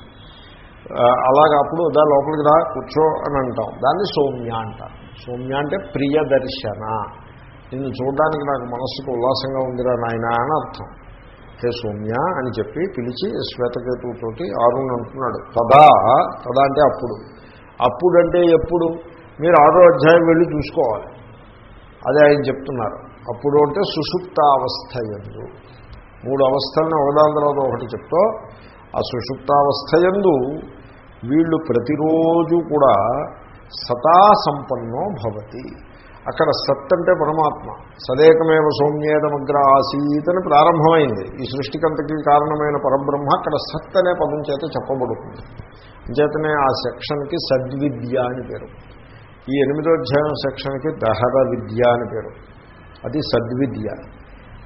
అలాగా అలాగ అప్పుడు దా లోపలికి రా కూర్చో అని అంటాం. దాన్ని సౌమ్య అంటారు. సౌమ్య అంటే ప్రియ దర్శన నిన్ను చూడడానికి నాకు మనస్సుకు ఉల్లాసంగా ఉందిరా నాయన అని అర్థం. హే సౌమ్య అని చెప్పి పిలిచి శ్వేతకేతులతోటి ఆరుణ్ అంటున్నాడు. తదా? తదా అంటే అప్పుడు. అప్పుడంటే ఎప్పుడు? మీరు ఆరో అధ్యాయం వెళ్ళి చూసుకోవాలి. అదే ఆయన చెప్తున్నారు. అప్పుడు అంటే సుషుప్తావస్థ ఎందు మూడు అవస్థలను ఒకదాని తర్వాత ఒకటి చెప్తూ ఆ సుషుప్తావస్థ ఎందు వీళ్ళు ప్రతిరోజు కూడా సతా సంపన్నో భవతి. అక్కడ సత్ అంటే పరమాత్మ. సదేకమేవ సౌమ్యేదమగ్ర ఆసీత్ అని ప్రారంభమైంది. ఈ సృష్టికంతకి కారణమైన పరబ్రహ్మ అక్కడ సత్ అనే పదం చేత చెప్పబడుతుంది. చేతనే ఆ సెక్షన్కి సద్విద్య అని పేరు. ఈ ఎనిమిదో అధ్యాయం సెక్షన్కి దహర విద్య అని పేరు. అది సద్విద్య.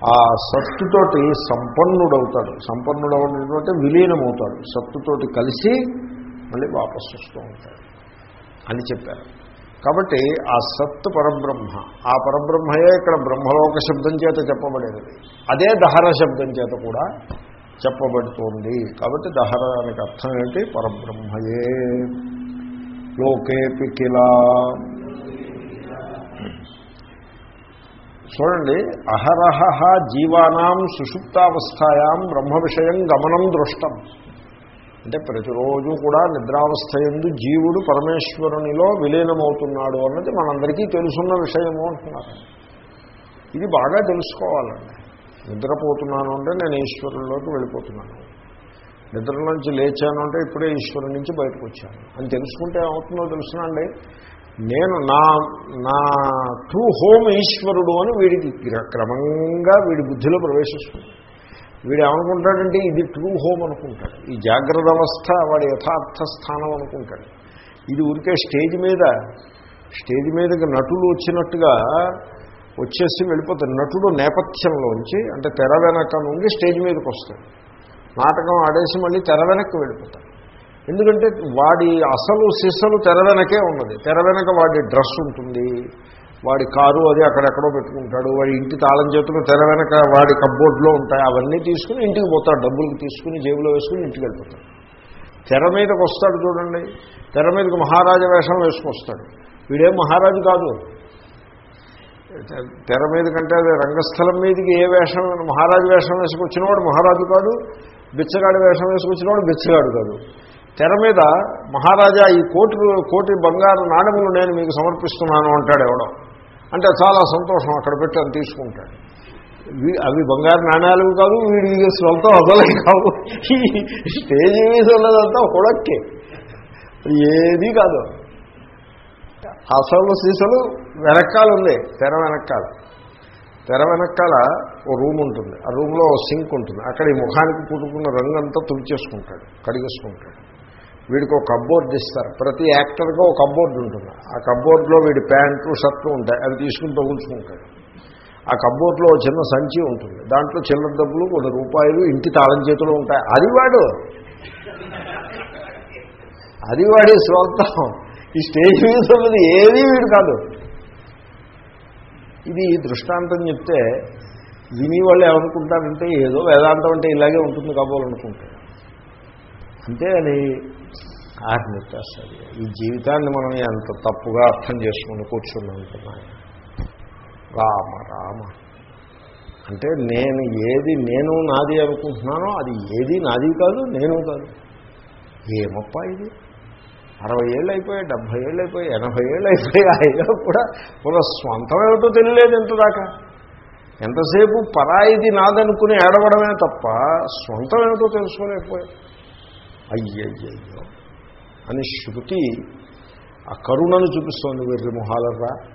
ఆ సత్తుతోటి సంపన్నుడవుతాడు. సంపన్నుడవడంతో విలీనమవుతాడు. సత్తుతోటి కలిసి మళ్ళీ వాపసు వస్తూ ఉంటాడు. అని చెప్పారు. కాబట్టి ఆ సత్ పరబ్రహ్మ ఆ పరబ్రహ్మయే ఇక్కడ బ్రహ్మలోక శబ్దం చేత చెప్పబడేది. అదే దహర శబ్దం చేత కూడా చెప్పబడుతోంది. కాబట్టి దహరానికి అర్థం ఏంటి? పరబ్రహ్మయే. లోకేపి కిలా. చూడండి అహరహ జీవానాం సుషుప్తావస్థాయాం బ్రహ్మ విషయం గమనం దృష్టం. అంటే ప్రతిరోజు కూడా నిద్రావస్థ ఎందు జీవుడు పరమేశ్వరునిలో విలీనమవుతున్నాడు అన్నది మనందరికీ తెలుసున్న విషయము అంటున్నారు. ఇది బాగా తెలుసుకోవాలండి. నిద్రపోతున్నాను అంటే నేను ఈశ్వరుల్లోకి వెళ్ళిపోతున్నాను. నిద్రలోంచి లేచాను అంటే ఇప్పుడే ఈశ్వరుని నుంచి బయటకు వచ్చాను. అని తెలుసుకుంటే ఏమవుతుందో తెలుసునండి నేను నా నా ట్రూ హోమ్ ఈశ్వరుడు అని వీడికి క్రమంగా వీడి బుద్ధిలో ప్రవేశిస్తుంది. వీడు ఏమనుకుంటాడంటే ఇది ట్రూ హోమ్ అనుకుంటాడు. ఈ జాగ్రత్త అవస్థ వాడి యథార్థ స్థానం అనుకుంటాడు. ఇది ఊరికే స్టేజ్ మీద స్టేజ్ మీదకి నటులు వచ్చినట్టుగా వచ్చేసి వెళ్ళిపోతాడు నటుడు నేపథ్యంలోంచి అంటే తెర వెనక నుండి స్టేజ్ మీదకి వస్తాడు. నాటకం ఆడేసి మళ్ళీ తెర వెనక్కి వెళ్ళిపోతాడు. ఎందుకంటే వాడి అసలు సిసలు తెర వెనకే ఉన్నది. తెర వెనక వాడి డ్రెస్ ఉంటుంది. వాడి కారు అది అక్కడెక్కడో పెట్టుకుంటాడు వాడి ఇంటి తాళం చేతులు తెర వెనక వాడి కబ్బోర్డ్లో ఉంటాయి అవన్నీ తీసుకుని ఇంటికి పోతాడు డబ్బులు తీసుకుని జేబులో వేసుకుని ఇంటికి వెళ్ళిపోతాడు. తెర మీదకి వస్తాడు చూడండి తెర మీదకి మహారాజా వేషం వేసుకొస్తాడు వీడేం మహారాజు కాదు. తెర మీద కంటే అదే రంగస్థలం మీదకి ఏ వేషం మహారాజు వేషం వేసుకొచ్చినవాడు మహారాజు కాదు బిచ్చగాడి వేషం వేసుకొచ్చినవాడు బిచ్చగాడు కాదు. తెర మీద మహారాజా ఈ కోటి కోటి బంగారు నాణెములు నేను మీకు సమర్పిస్తున్నాను అంటాడు ఎవడో. అంటే చాలా సంతోషం అక్కడ పెట్టి అని తీసుకుంటాడు. అవి బంగారు నాణ్యాలు కాదు వీడి స్వల్పం అసలే కావు. స్టేజ్ మీద ఉన్నదంతా హుడక్కే. ఏది కాదు. అసలు సీసలు వెనకాల ఉంది తెర వెనకాల. తెర వెనకాల ఓ రూమ్ ఉంటుంది. ఆ రూమ్లో సింక్ ఉంటుంది. అక్కడ ఈ ముఖానికి పుట్టుకున్న రంగు అంతా తుడిచేసుకుంటాడు కడిగేసుకుంటాడు. వీడికి ఒక కబ్బోర్డ్ ఇస్తారు. ప్రతి యాక్టర్కి ఒక కబ్బోర్డ్ ఉంటుంది. ఆ కబ్బోర్డ్లో వీడి ప్యాంటు షర్టు ఉంటాయి. అవి తీసుకుని తగులుచుకుంటాడు. ఆ కబ్బోర్డ్లో చిన్న సంచి ఉంటుంది. దాంట్లో చిల్లర డబ్బులు కొన్ని రూపాయలు ఇంటి తాళం చేతులు ఉంటాయి. అది వాడు. అది వాడి స్వార్థం. ఈ స్టేజ్ మీద ఉన్నది ఏది వీడు కాదు. ఇది దృష్టాంతం చెప్తే విని వాళ్ళు ఏమనుకుంటారంటే ఏదో వేదాంతం అంటే ఇలాగే ఉంటుంది కాబోలనుకుంటారు. అంతే అని ఆత్మహత్యాస్తుంది ఈ జీవితాన్ని మనం ఎంత తప్పుగా అర్థం చేసుకుని కూర్చున్నాం అనుకున్నాను రామ రామ. అంటే నేను ఏది నేను నాది అనుకుంటున్నానో అది ఏది నాది కాదు నేను కాదు. ఏమప్పా ఇది? అరవై ఏళ్ళు అయిపోయాయి డెబ్భై ఏళ్ళు అయిపోయాయి ఎనభై ఏళ్ళు అయిపోయాయి అయినా కూడా మన స్వంతం ఏమిటో తెలియలేదు ఎంతదాకా ఎంతసేపు పరాయిది నాదనుకుని ఏడవడమే తప్ప స్వంతం ఏమిటో తెలుసుకోలేకపోయాయి అయ్యయ్యో అని శృతి ఆ కరుణను చూపిస్తోంది వీరి మొహాలరా.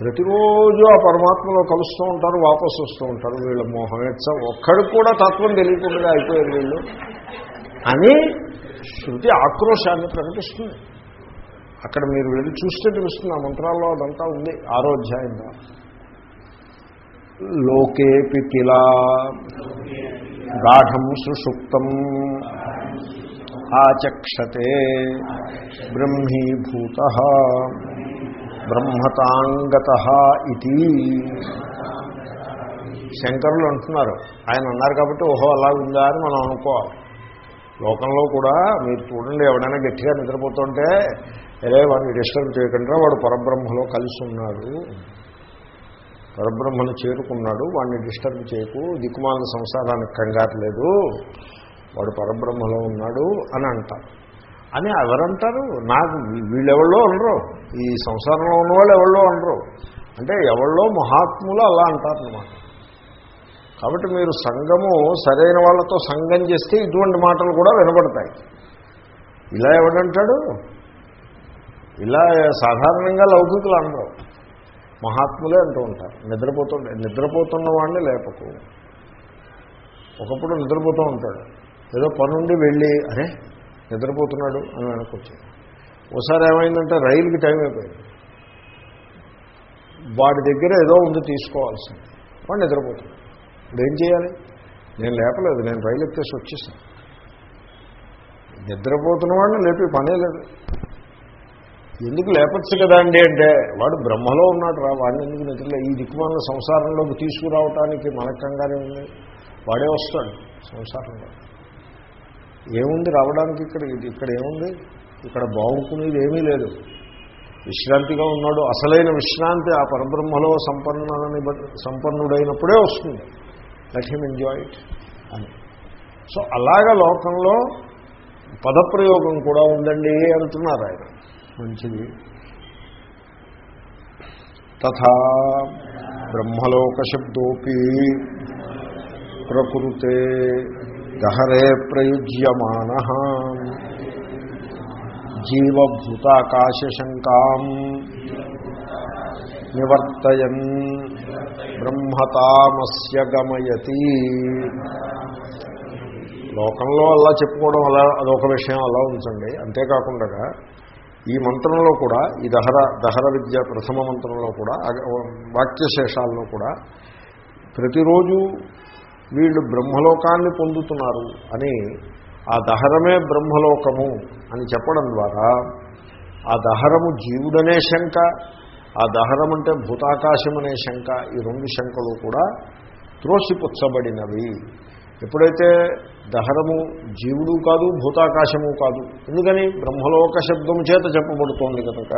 ప్రతిరోజు ఆ పరమాత్మలో కలుస్తూ ఉంటారు వాపసు వస్తూ ఉంటారు. వీళ్ళ మోహమేచ్చ ఒక్కడికి కూడా తత్వం తెలియకుండా అయిపోయారు వీళ్ళు. అని శృతి ఆక్రోశాన్ని ప్రకటిస్తుంది. అక్కడ మీరు వెళ్ళి చూస్తే తెలుస్తుంది ఆ మంత్రాల్లో అదంతా ఉంది ఆరోధ్యాయంగా లోకేపి కిలా గాఢం సుషుప్తం. ఆచక్షతే బ్రహ్మీభూత బ్రహ్మతాంగత ఇది. శంకరులు అంటున్నారు. ఆయన అన్నారు కాబట్టి ఓహో అలా ఉందా అని మనం అనుకోవాలి. లోకంలో కూడా మీరు చూడండి ఎవడైనా గట్టిగా నిద్రపోతుంటే అరే వాడిని డిస్టర్బ్ చేయకుండా వాడు పరబ్రహ్మలో కలిసి ఉన్నాడు. పరబ్రహ్మను చేరుకున్నాడు వాడిని డిస్టర్బ్ చేయకు దిక్కుమాల సంసారానికి కంగారు లేదు. వాడు పరబ్రహ్మలో ఉన్నాడు అని అంటారు. అని ఎవరంటారు? నాకు వీళ్ళెవళ్ళో అనరు. ఈ సంసారంలో ఉన్నవాళ్ళు ఎవళ్ళో అనరు. అంటే ఎవళ్ళో మహాత్ములు అలా అంటారనమాట కాబట్టి మీరు సంఘము సరైన వాళ్ళతో సంఘం చేస్తే ఇటువంటి మాటలు కూడా వినబడతాయి. ఇలా ఎవడంటాడు? ఇలా సాధారణంగా లౌకికులు అనరు. మహాత్ములే అంటూ ఉంటారు. నిద్రపోతుండే నిద్రపోతున్న వాడిని లేపకు. ఒకప్పుడు నిద్రపోతూ ఉంటాడు. ఏదో పనుండి వెళ్ళి అరే నిద్రపోతున్నాడు అని అనుకొచ్చాడు ఒకసారి ఏమైందంటే రైలుకి టైం అయిపోయింది. వాడి దగ్గర ఏదో ఉంది తీసుకోవాల్సింది. వాడు నిద్రపోతున్నాడు ఇప్పుడు ఏం చేయాలి? నేను లేపలేదు నేను రైలు ఎక్కేసి వచ్చేసాను. నిద్రపోతున్న వాడిని లేపి పనే లేదు. ఎందుకు లేపచ్చు కదా అండి అంటే వాడు బ్రహ్మలో ఉన్నాడు రా వాడిని ఎందుకు నిద్రలే? ఈ దిక్కుమాల సంసారంలోకి తీసుకురావటానికి మనకంగానే ఉంది. వాడే వస్తాడు సంసారంలో. ఏముంది రావడానికి ఇక్కడ? ఇది ఇక్కడ ఏముంది? ఇక్కడ బాగుకునేది ఏమీ లేదు. విశ్రాంతిగా ఉన్నాడు. అసలైన విశ్రాంతి ఆ పరబ్రహ్మలో సంపన్నని సంపన్నుడైనప్పుడే వస్తుంది. లెట్ హిమ్ ఎంజాయ్ ఇట్ అని. సో అలాగా లోకంలో పదప్రయోగం కూడా ఉందండి అంటున్నారు ఆయన. మంచిది. తథా బ్రహ్మలోకశబ్దోపి ప్రకృతే గహరే ప్రయుజ్యమాన. జీవభూతాకాశశంకాం నివర్తయన్ బ్రహ్మతామస్య గమయతి. లోకంలో అలా చెప్పుకోవడం అలా అదొక విషయం అలా ఉంచండి. అంతేకాకుండా ఈ మంత్రంలో కూడా ఈ దహర దహర విద్య ప్రథమ మంత్రంలో కూడా అగ- వాక్యశేషాల్లో కూడా ప్రతిరోజు వీళ్ళు బ్రహ్మలోకాన్ని పొందుతున్నారు అని ఆ దహరమే బ్రహ్మలోకము అని చెప్పడం ద్వారా ఆ దహరము జీవుడనే శంక ఆ దహరం అంటే భూతాకాశం అనే శంక ఈ రెండు శంకలు కూడా త్రోసిపుచ్చబడినవి. ఎప్పుడైతే దహరము జీవుడు కాదు భూతాకాశము కాదు ఎందుకని? బ్రహ్మలోక శబ్దం చేత చెప్పబడుతోంది కనుక.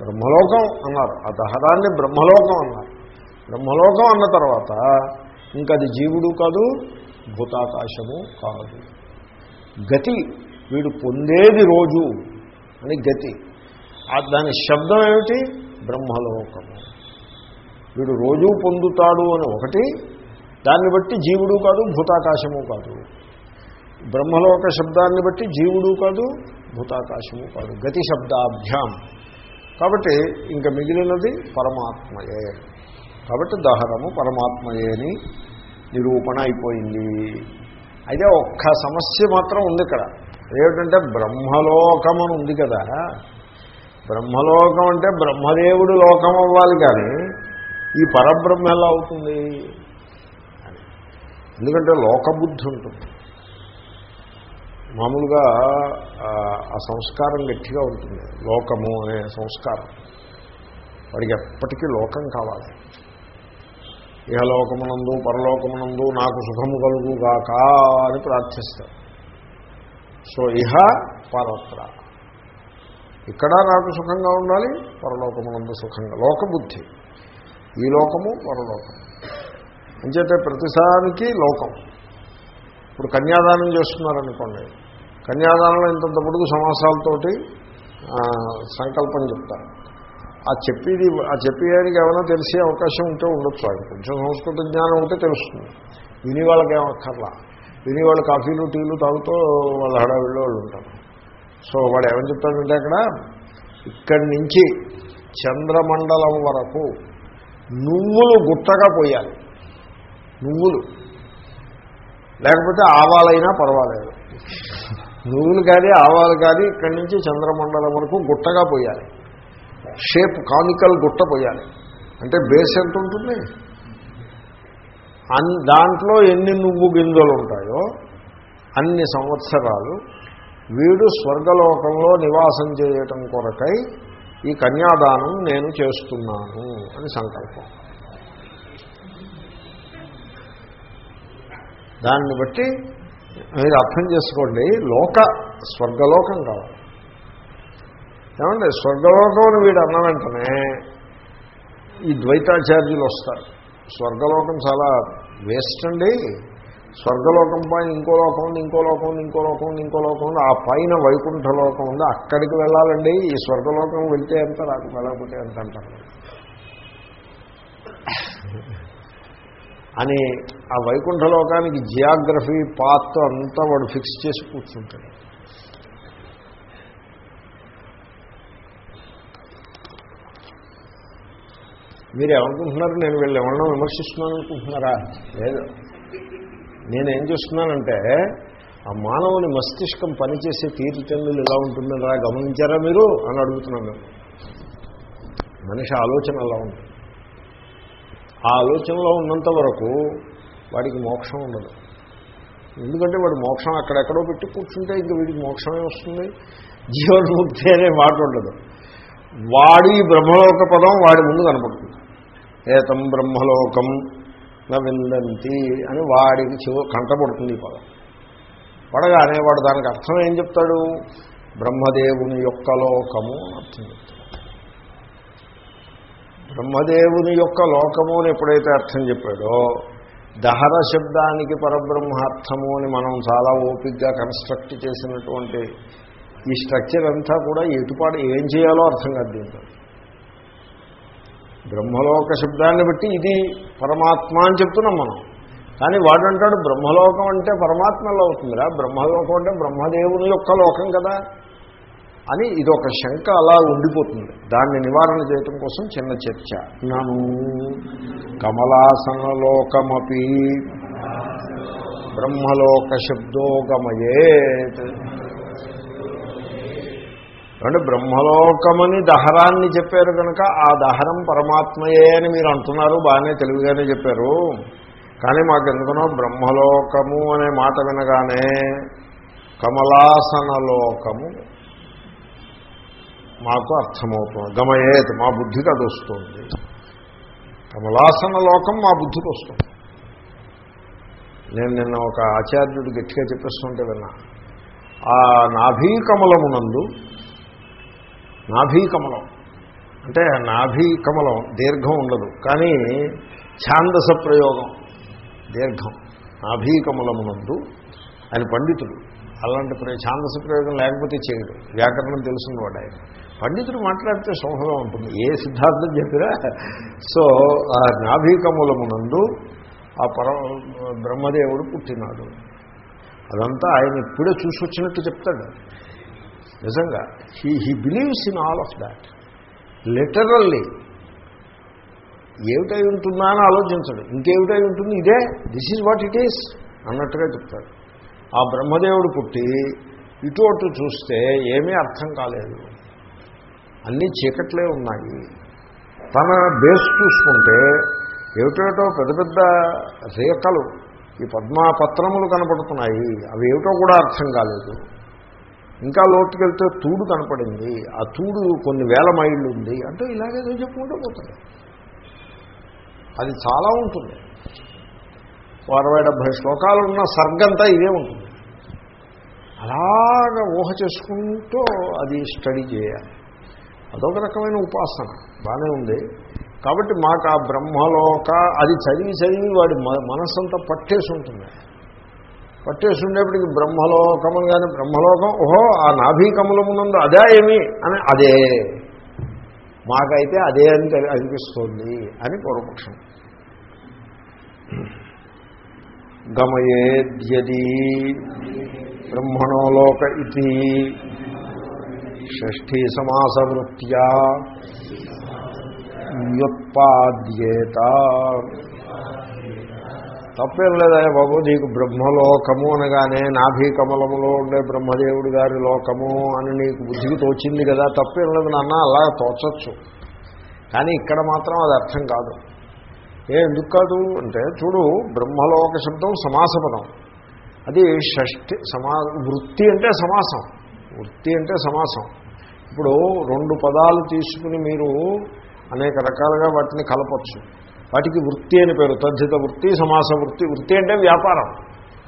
బ్రహ్మలోకం అన్నారు. ఆ దహరాన్ని బ్రహ్మలోకం అన్నారు. బ్రహ్మలోకం అన్న తర్వాత ఇంకా అది జీవుడు కాదు భూతాకాశము కాదు. గతి వీడు పొందేది రోజు అని గతి. ఆ దాని శబ్దం ఏమిటి? బ్రహ్మలోకము. వీడు రోజూ పొందుతాడు అని ఒకటి దాన్ని బట్టి జీవుడు కాదు భూతాకాశము కాదు. బ్రహ్మలోక శబ్దాన్ని బట్టి జీవుడు కాదు భూతాకాశము కాదు. గతి శబ్దాభ్యాం. కాబట్టి ఇంకా మిగిలినది పరమాత్మయే. కాబట్టి దహనము పరమాత్మయేని నిరూపణ అయిపోయింది. అయితే ఒక్క సమస్య మాత్రం ఉంది ఇక్కడ. ఏమిటంటే బ్రహ్మలోకం అని ఉంది కదా. బ్రహ్మలోకం అంటే బ్రహ్మదేవుడు లోకం అవ్వాలి కానీ ఈ పరబ్రహ్మ ఎలా అవుతుంది? ఎందుకంటే లోకబుద్ధి ఉంటుంది. మామూలుగా ఆ సంస్కారం గట్టిగా ఉంటుంది. లోకము అనే సంస్కారం. వాడికి ఎప్పటికీ లోకం కావాలి. ఇహలోకమునందు పరలోకమునందు నాకు సుఖము కలుగుగాక అని ప్రార్థిస్తారు. సో ఇహ పరత్ర. ఇక్కడ నాకు సుఖంగా ఉండాలి పరలోకమునందు సుఖంగా. లోకబుద్ధి. ఈ లోకము పరలోకము. అంచేతే ప్రతిసారికి లోకం. ఇప్పుడు కన్యాదానం చేస్తున్నారనుకోండి. కన్యాదానంలో ఇంతంత పొడుగు సమాసాలతోటి సంకల్పం చెప్తారు. ఆ చెప్పేది ఆ చెప్పేదానికి ఏమైనా తెలిసే అవకాశం ఉంటే ఉండొచ్చు అది. కొంచెం సంస్కృత జ్ఞానం ఉంటే తెలుస్తుంది. విని వాళ్ళకి ఏమక్కర్లా విని వాళ్ళు కాఫీలు టీలు తాగుతూ వాళ్ళ హడావిడిలో వాళ్ళు ఉంటారు. సో వాడు ఏమని చెప్తాడంటే అక్కడ ఇక్కడి నుంచి చంద్రమండలం వరకు నువ్వులు గుట్టగా పోయాలి. నువ్వులు. లేకపోతే ఆవాలైనా పర్వాలేదు. *laughs* నువ్వులు కానీ ఆవాలు కానీ ఇక్కడి నుంచి చంద్రమండలం వరకు గుట్టగా పోయాలి. షేప్ కానికల్ గుట్ట పోయాలి. అంటే బేస్ ఎంత ఉంటుంది? అన్ దాంట్లో ఎన్ని నువ్వు గింజలు ఉంటాయో అన్ని సంవత్సరాలు వీడు స్వర్గలోకంలో నివాసం చేయటం కొరకై ఈ కన్యాదానం నేను చేస్తున్నాను అని సంకల్పం. దాన్ని బట్టి మీరు అర్థం చేసుకోండి లోక స్వర్గలోకం కావాలి. ఏమండి స్వర్గలోకం అని వీడు అన్న వెంటనే ఈ ద్వైతాచార్యులు వస్తారు. స్వర్గలోకం చాలా వేస్ట్ అండి. స్వర్గలోకం పైన ఇంకో లోకం ఉంది ఇంకో లోకం ఉంది ఇంకో లోకం ఉంది ఇంకో లోకం ఉంది. ఆ పైన వైకుంఠ లోకం ఉంది. అక్కడికి వెళ్ళాలండి. ఈ స్వర్గలోకం వెళ్తే ఎంత రాకు వెళ్ళకపోతే ఎంత అంటారు. అని ఆ వైకుంఠ లోకానికి జియాగ్రఫీ పాత్ అంతా వాడు ఫిక్స్ చేసి కూర్చుంటాడు. మీరు ఏమనుకుంటున్నారు? నేను వీళ్ళు ఎవరినో విమర్శిస్తున్నాను అనుకుంటున్నారా? లేదు. నేనేం చేస్తున్నానంటే ఆ మానవుని మస్తిష్కం పనిచేసే తీరుతెన్నులు ఎలా ఉంటుందా గమనించారా మీరు? అని అడుగుతున్నాను మనిషి ఆలోచన అలా ఉంటుంది ఆ ఆలోచనలో ఉన్నంత వరకు వాడికి మోక్షం ఉండదు. ఎందుకంటే వాడు మోక్షం అక్కడెక్కడో పెట్టి కూర్చుంటే ఇంక వీడికి మోక్షమే వస్తుంది. జీవన్ముక్తి అనే మాట ఉండదు. వాడి బ్రహ్మలోక పదం వాడి ముందు కనపడుతుంది. ఏతం బ్రహ్మలోకం నా విందంతి అని వాడికి చెవు కంటపడుతుంది ఈ పదం. పడగానే వాడు దానికి అర్థం ఏం చెప్తాడు? బ్రహ్మదేవుని యొక్క లోకము అర్థం చెప్తాడు. బ్రహ్మదేవుని యొక్క లోకము అని ఎప్పుడైతే అర్థం చెప్పాడో దహర శబ్దానికి పరబ్రహ్మార్థము అని మనం చాలా ఓపిక్గా కన్స్ట్రక్ట్ చేసినటువంటి ఈ స్ట్రక్చర్ అంతా కూడా ఎటుపాటు ఏం చేయాలో అర్థం కాదు దీంట్లో. బ్రహ్మలోక శబ్దాన్ని బట్టి ఇది పరమాత్మ అని చెప్తున్నాం మనం. కానీ వాడంటాడు బ్రహ్మలోకం అంటే పరమాత్మలో అవుతుందిరా. బ్రహ్మలోకం అంటే బ్రహ్మదేవుని యొక్క లోకం కదా అని ఇది ఒక శంక అలా ఉండిపోతుంది. దాన్ని నివారణ చేయటం కోసం చిన్న చర్చ. నను కమలాసనలోకమపి బ్రహ్మలోక శబ్దోగమయేత్. అంటే బ్రహ్మలోకమని దహరాన్ని చెప్పారు కనుక ఆ దహరం పరమాత్మయే అని మీరు అంటున్నారు బాగానే తెలివిగానే చెప్పారు. కానీ మాకు ఎందుకునో బ్రహ్మలోకము అనే మాట వినగానే కమలాసనలోకము మాకు అర్థమవుతుంది. గమయేత్ మా బుద్ధికి అది వస్తుంది. కమలాసన లోకం మా బుద్ధికి వస్తుంది. నేను నిన్న ఒక ఆచార్యుడు గట్టిగా చెప్పేస్తుంటే విన్నా. ఆ నాభీకమలమునందు నాభీకమలం. అంటే నాభీకమలం దీర్ఘం ఉండదు. కానీ ఛాందస ప్రయోగం దీర్ఘం. నాభీకమలమునందు ఆయన పండితుడు. అలాంటి ప్రయోగ ఛాందస ప్రయోగం లేకపోతే చేయడు. వ్యాకరణం తెలుసున్నవాడు ఆయన. పండితుడు మాట్లాడితే శోభగా ఉంటుంది. ఏ సిద్ధార్థం చెప్పినా సో ఆ నాభీకములమునందు ఆ పర బ్రహ్మదేవుడు పుట్టినాడు. అదంతా ఆయన ఇప్పుడే చూసి వచ్చినట్టు చెప్తాడు. నిజంగా. He he believes in all of that literally ఏమిటై ఉంటుందా అని ఆలోచించడు. ఇంకేమిటై ఉంటుంది? ఇదే. This is what it is అన్నట్టుగా చెప్తాడు. ఆ బ్రహ్మదేవుడు పుట్టి ఇటు అటు చూస్తే ఏమీ అర్థం కాలేదు. అన్నీ చీకట్లే ఉన్నాయి. తన బేస్ చూసుకుంటే ఏమిటేటో పెద్ద పెద్ద రేఖలు ఈ పద్మాపత్రములు కనపడుతున్నాయి. అవి ఏమిటో కూడా అర్థం కాలేదు. ఇంకా లోటుకెళ్తే తూడు కనపడింది. ఆ తూడు కొన్ని వేల మైళ్ళు ఉంది. అంటే ఇలాగేదో చెప్పుకుంటూ పోతుంది. అది చాలా ఉంటుంది. అరవై డెబ్భై శ్లోకాలు ఉన్న సర్గంతా ఇదే ఉంటుంది. అలాగ ఊహ చేసుకుంటూ అది స్టడీ చేయాలి. అదొక రకమైన ఉపాసన. బాగానే ఉంది. కాబట్టి మాకు ఆ బ్రహ్మలోక అది చదివి చదివి వాడి మ- మనస్సంతా పట్టేసి ఉంటుంది. పట్టేసి ఉండేప్పటికి బ్రహ్మలోకము కానీ బ్రహ్మలోకం ఓహో ఆ నాభీకములమునందు అదే ఏమి? అని అదే. మాకైతే అదే అని అనిపిస్తోంది అని పూర్వపక్షం. గమయేద్యది బ్రహ్మణోలోక ఇది షష్ఠీ సమాసవృత్యా వ్యుత్పాద్యేత తప్పేం లేదా బాబు నీకు బ్రహ్మలోకము అనగానే నాభీ కమలములో ఉండే బ్రహ్మదేవుడి గారి లోకము అని నీకు బుద్ధికి తోచింది కదా తప్పేం లేదు నాన్న అలా తోచచ్చు. కానీ ఇక్కడ మాత్రం అది అర్థం కాదు. ఏ ఎందుకు కాదు? అంటే చూడు బ్రహ్మలోక శబ్దం సమాసపదం. అది షష్ఠి సమా వృత్తి అంటే సమాసం. వృత్తి అంటే సమాసం. ఇప్పుడు రెండు పదాలు తీసుకుని మీరు అనేక రకాలుగా వాటిని కలపచ్చు. వాటికి వృత్తి అని పేరు తద్ధిత వృత్తి సమాస వృత్తి. వృత్తి అంటే వ్యాపారం.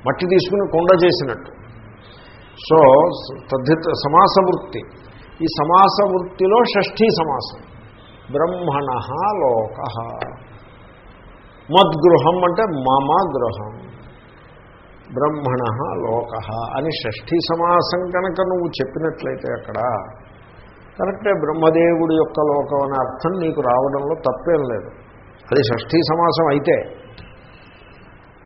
మట్టి తీసుకుని కొండ చేసినట్టు. సో తద్ధిత సమాస వృత్తి. ఈ సమాస వృత్తిలో షష్ఠీ సమాసం. బ్రహ్మణ లోక. మద్గృహం అంటే మమ గృహం బ్రహ్మణ లోక అని షష్ఠీ సమాసం కనుక నువ్వు చెప్పినట్లయితే అక్కడ కరెక్టే బ్రహ్మదేవుడి యొక్క లోకం అనే అర్థం నీకు రావడంలో తప్పేం లేదు. అది షష్ఠీ సమాసం అయితే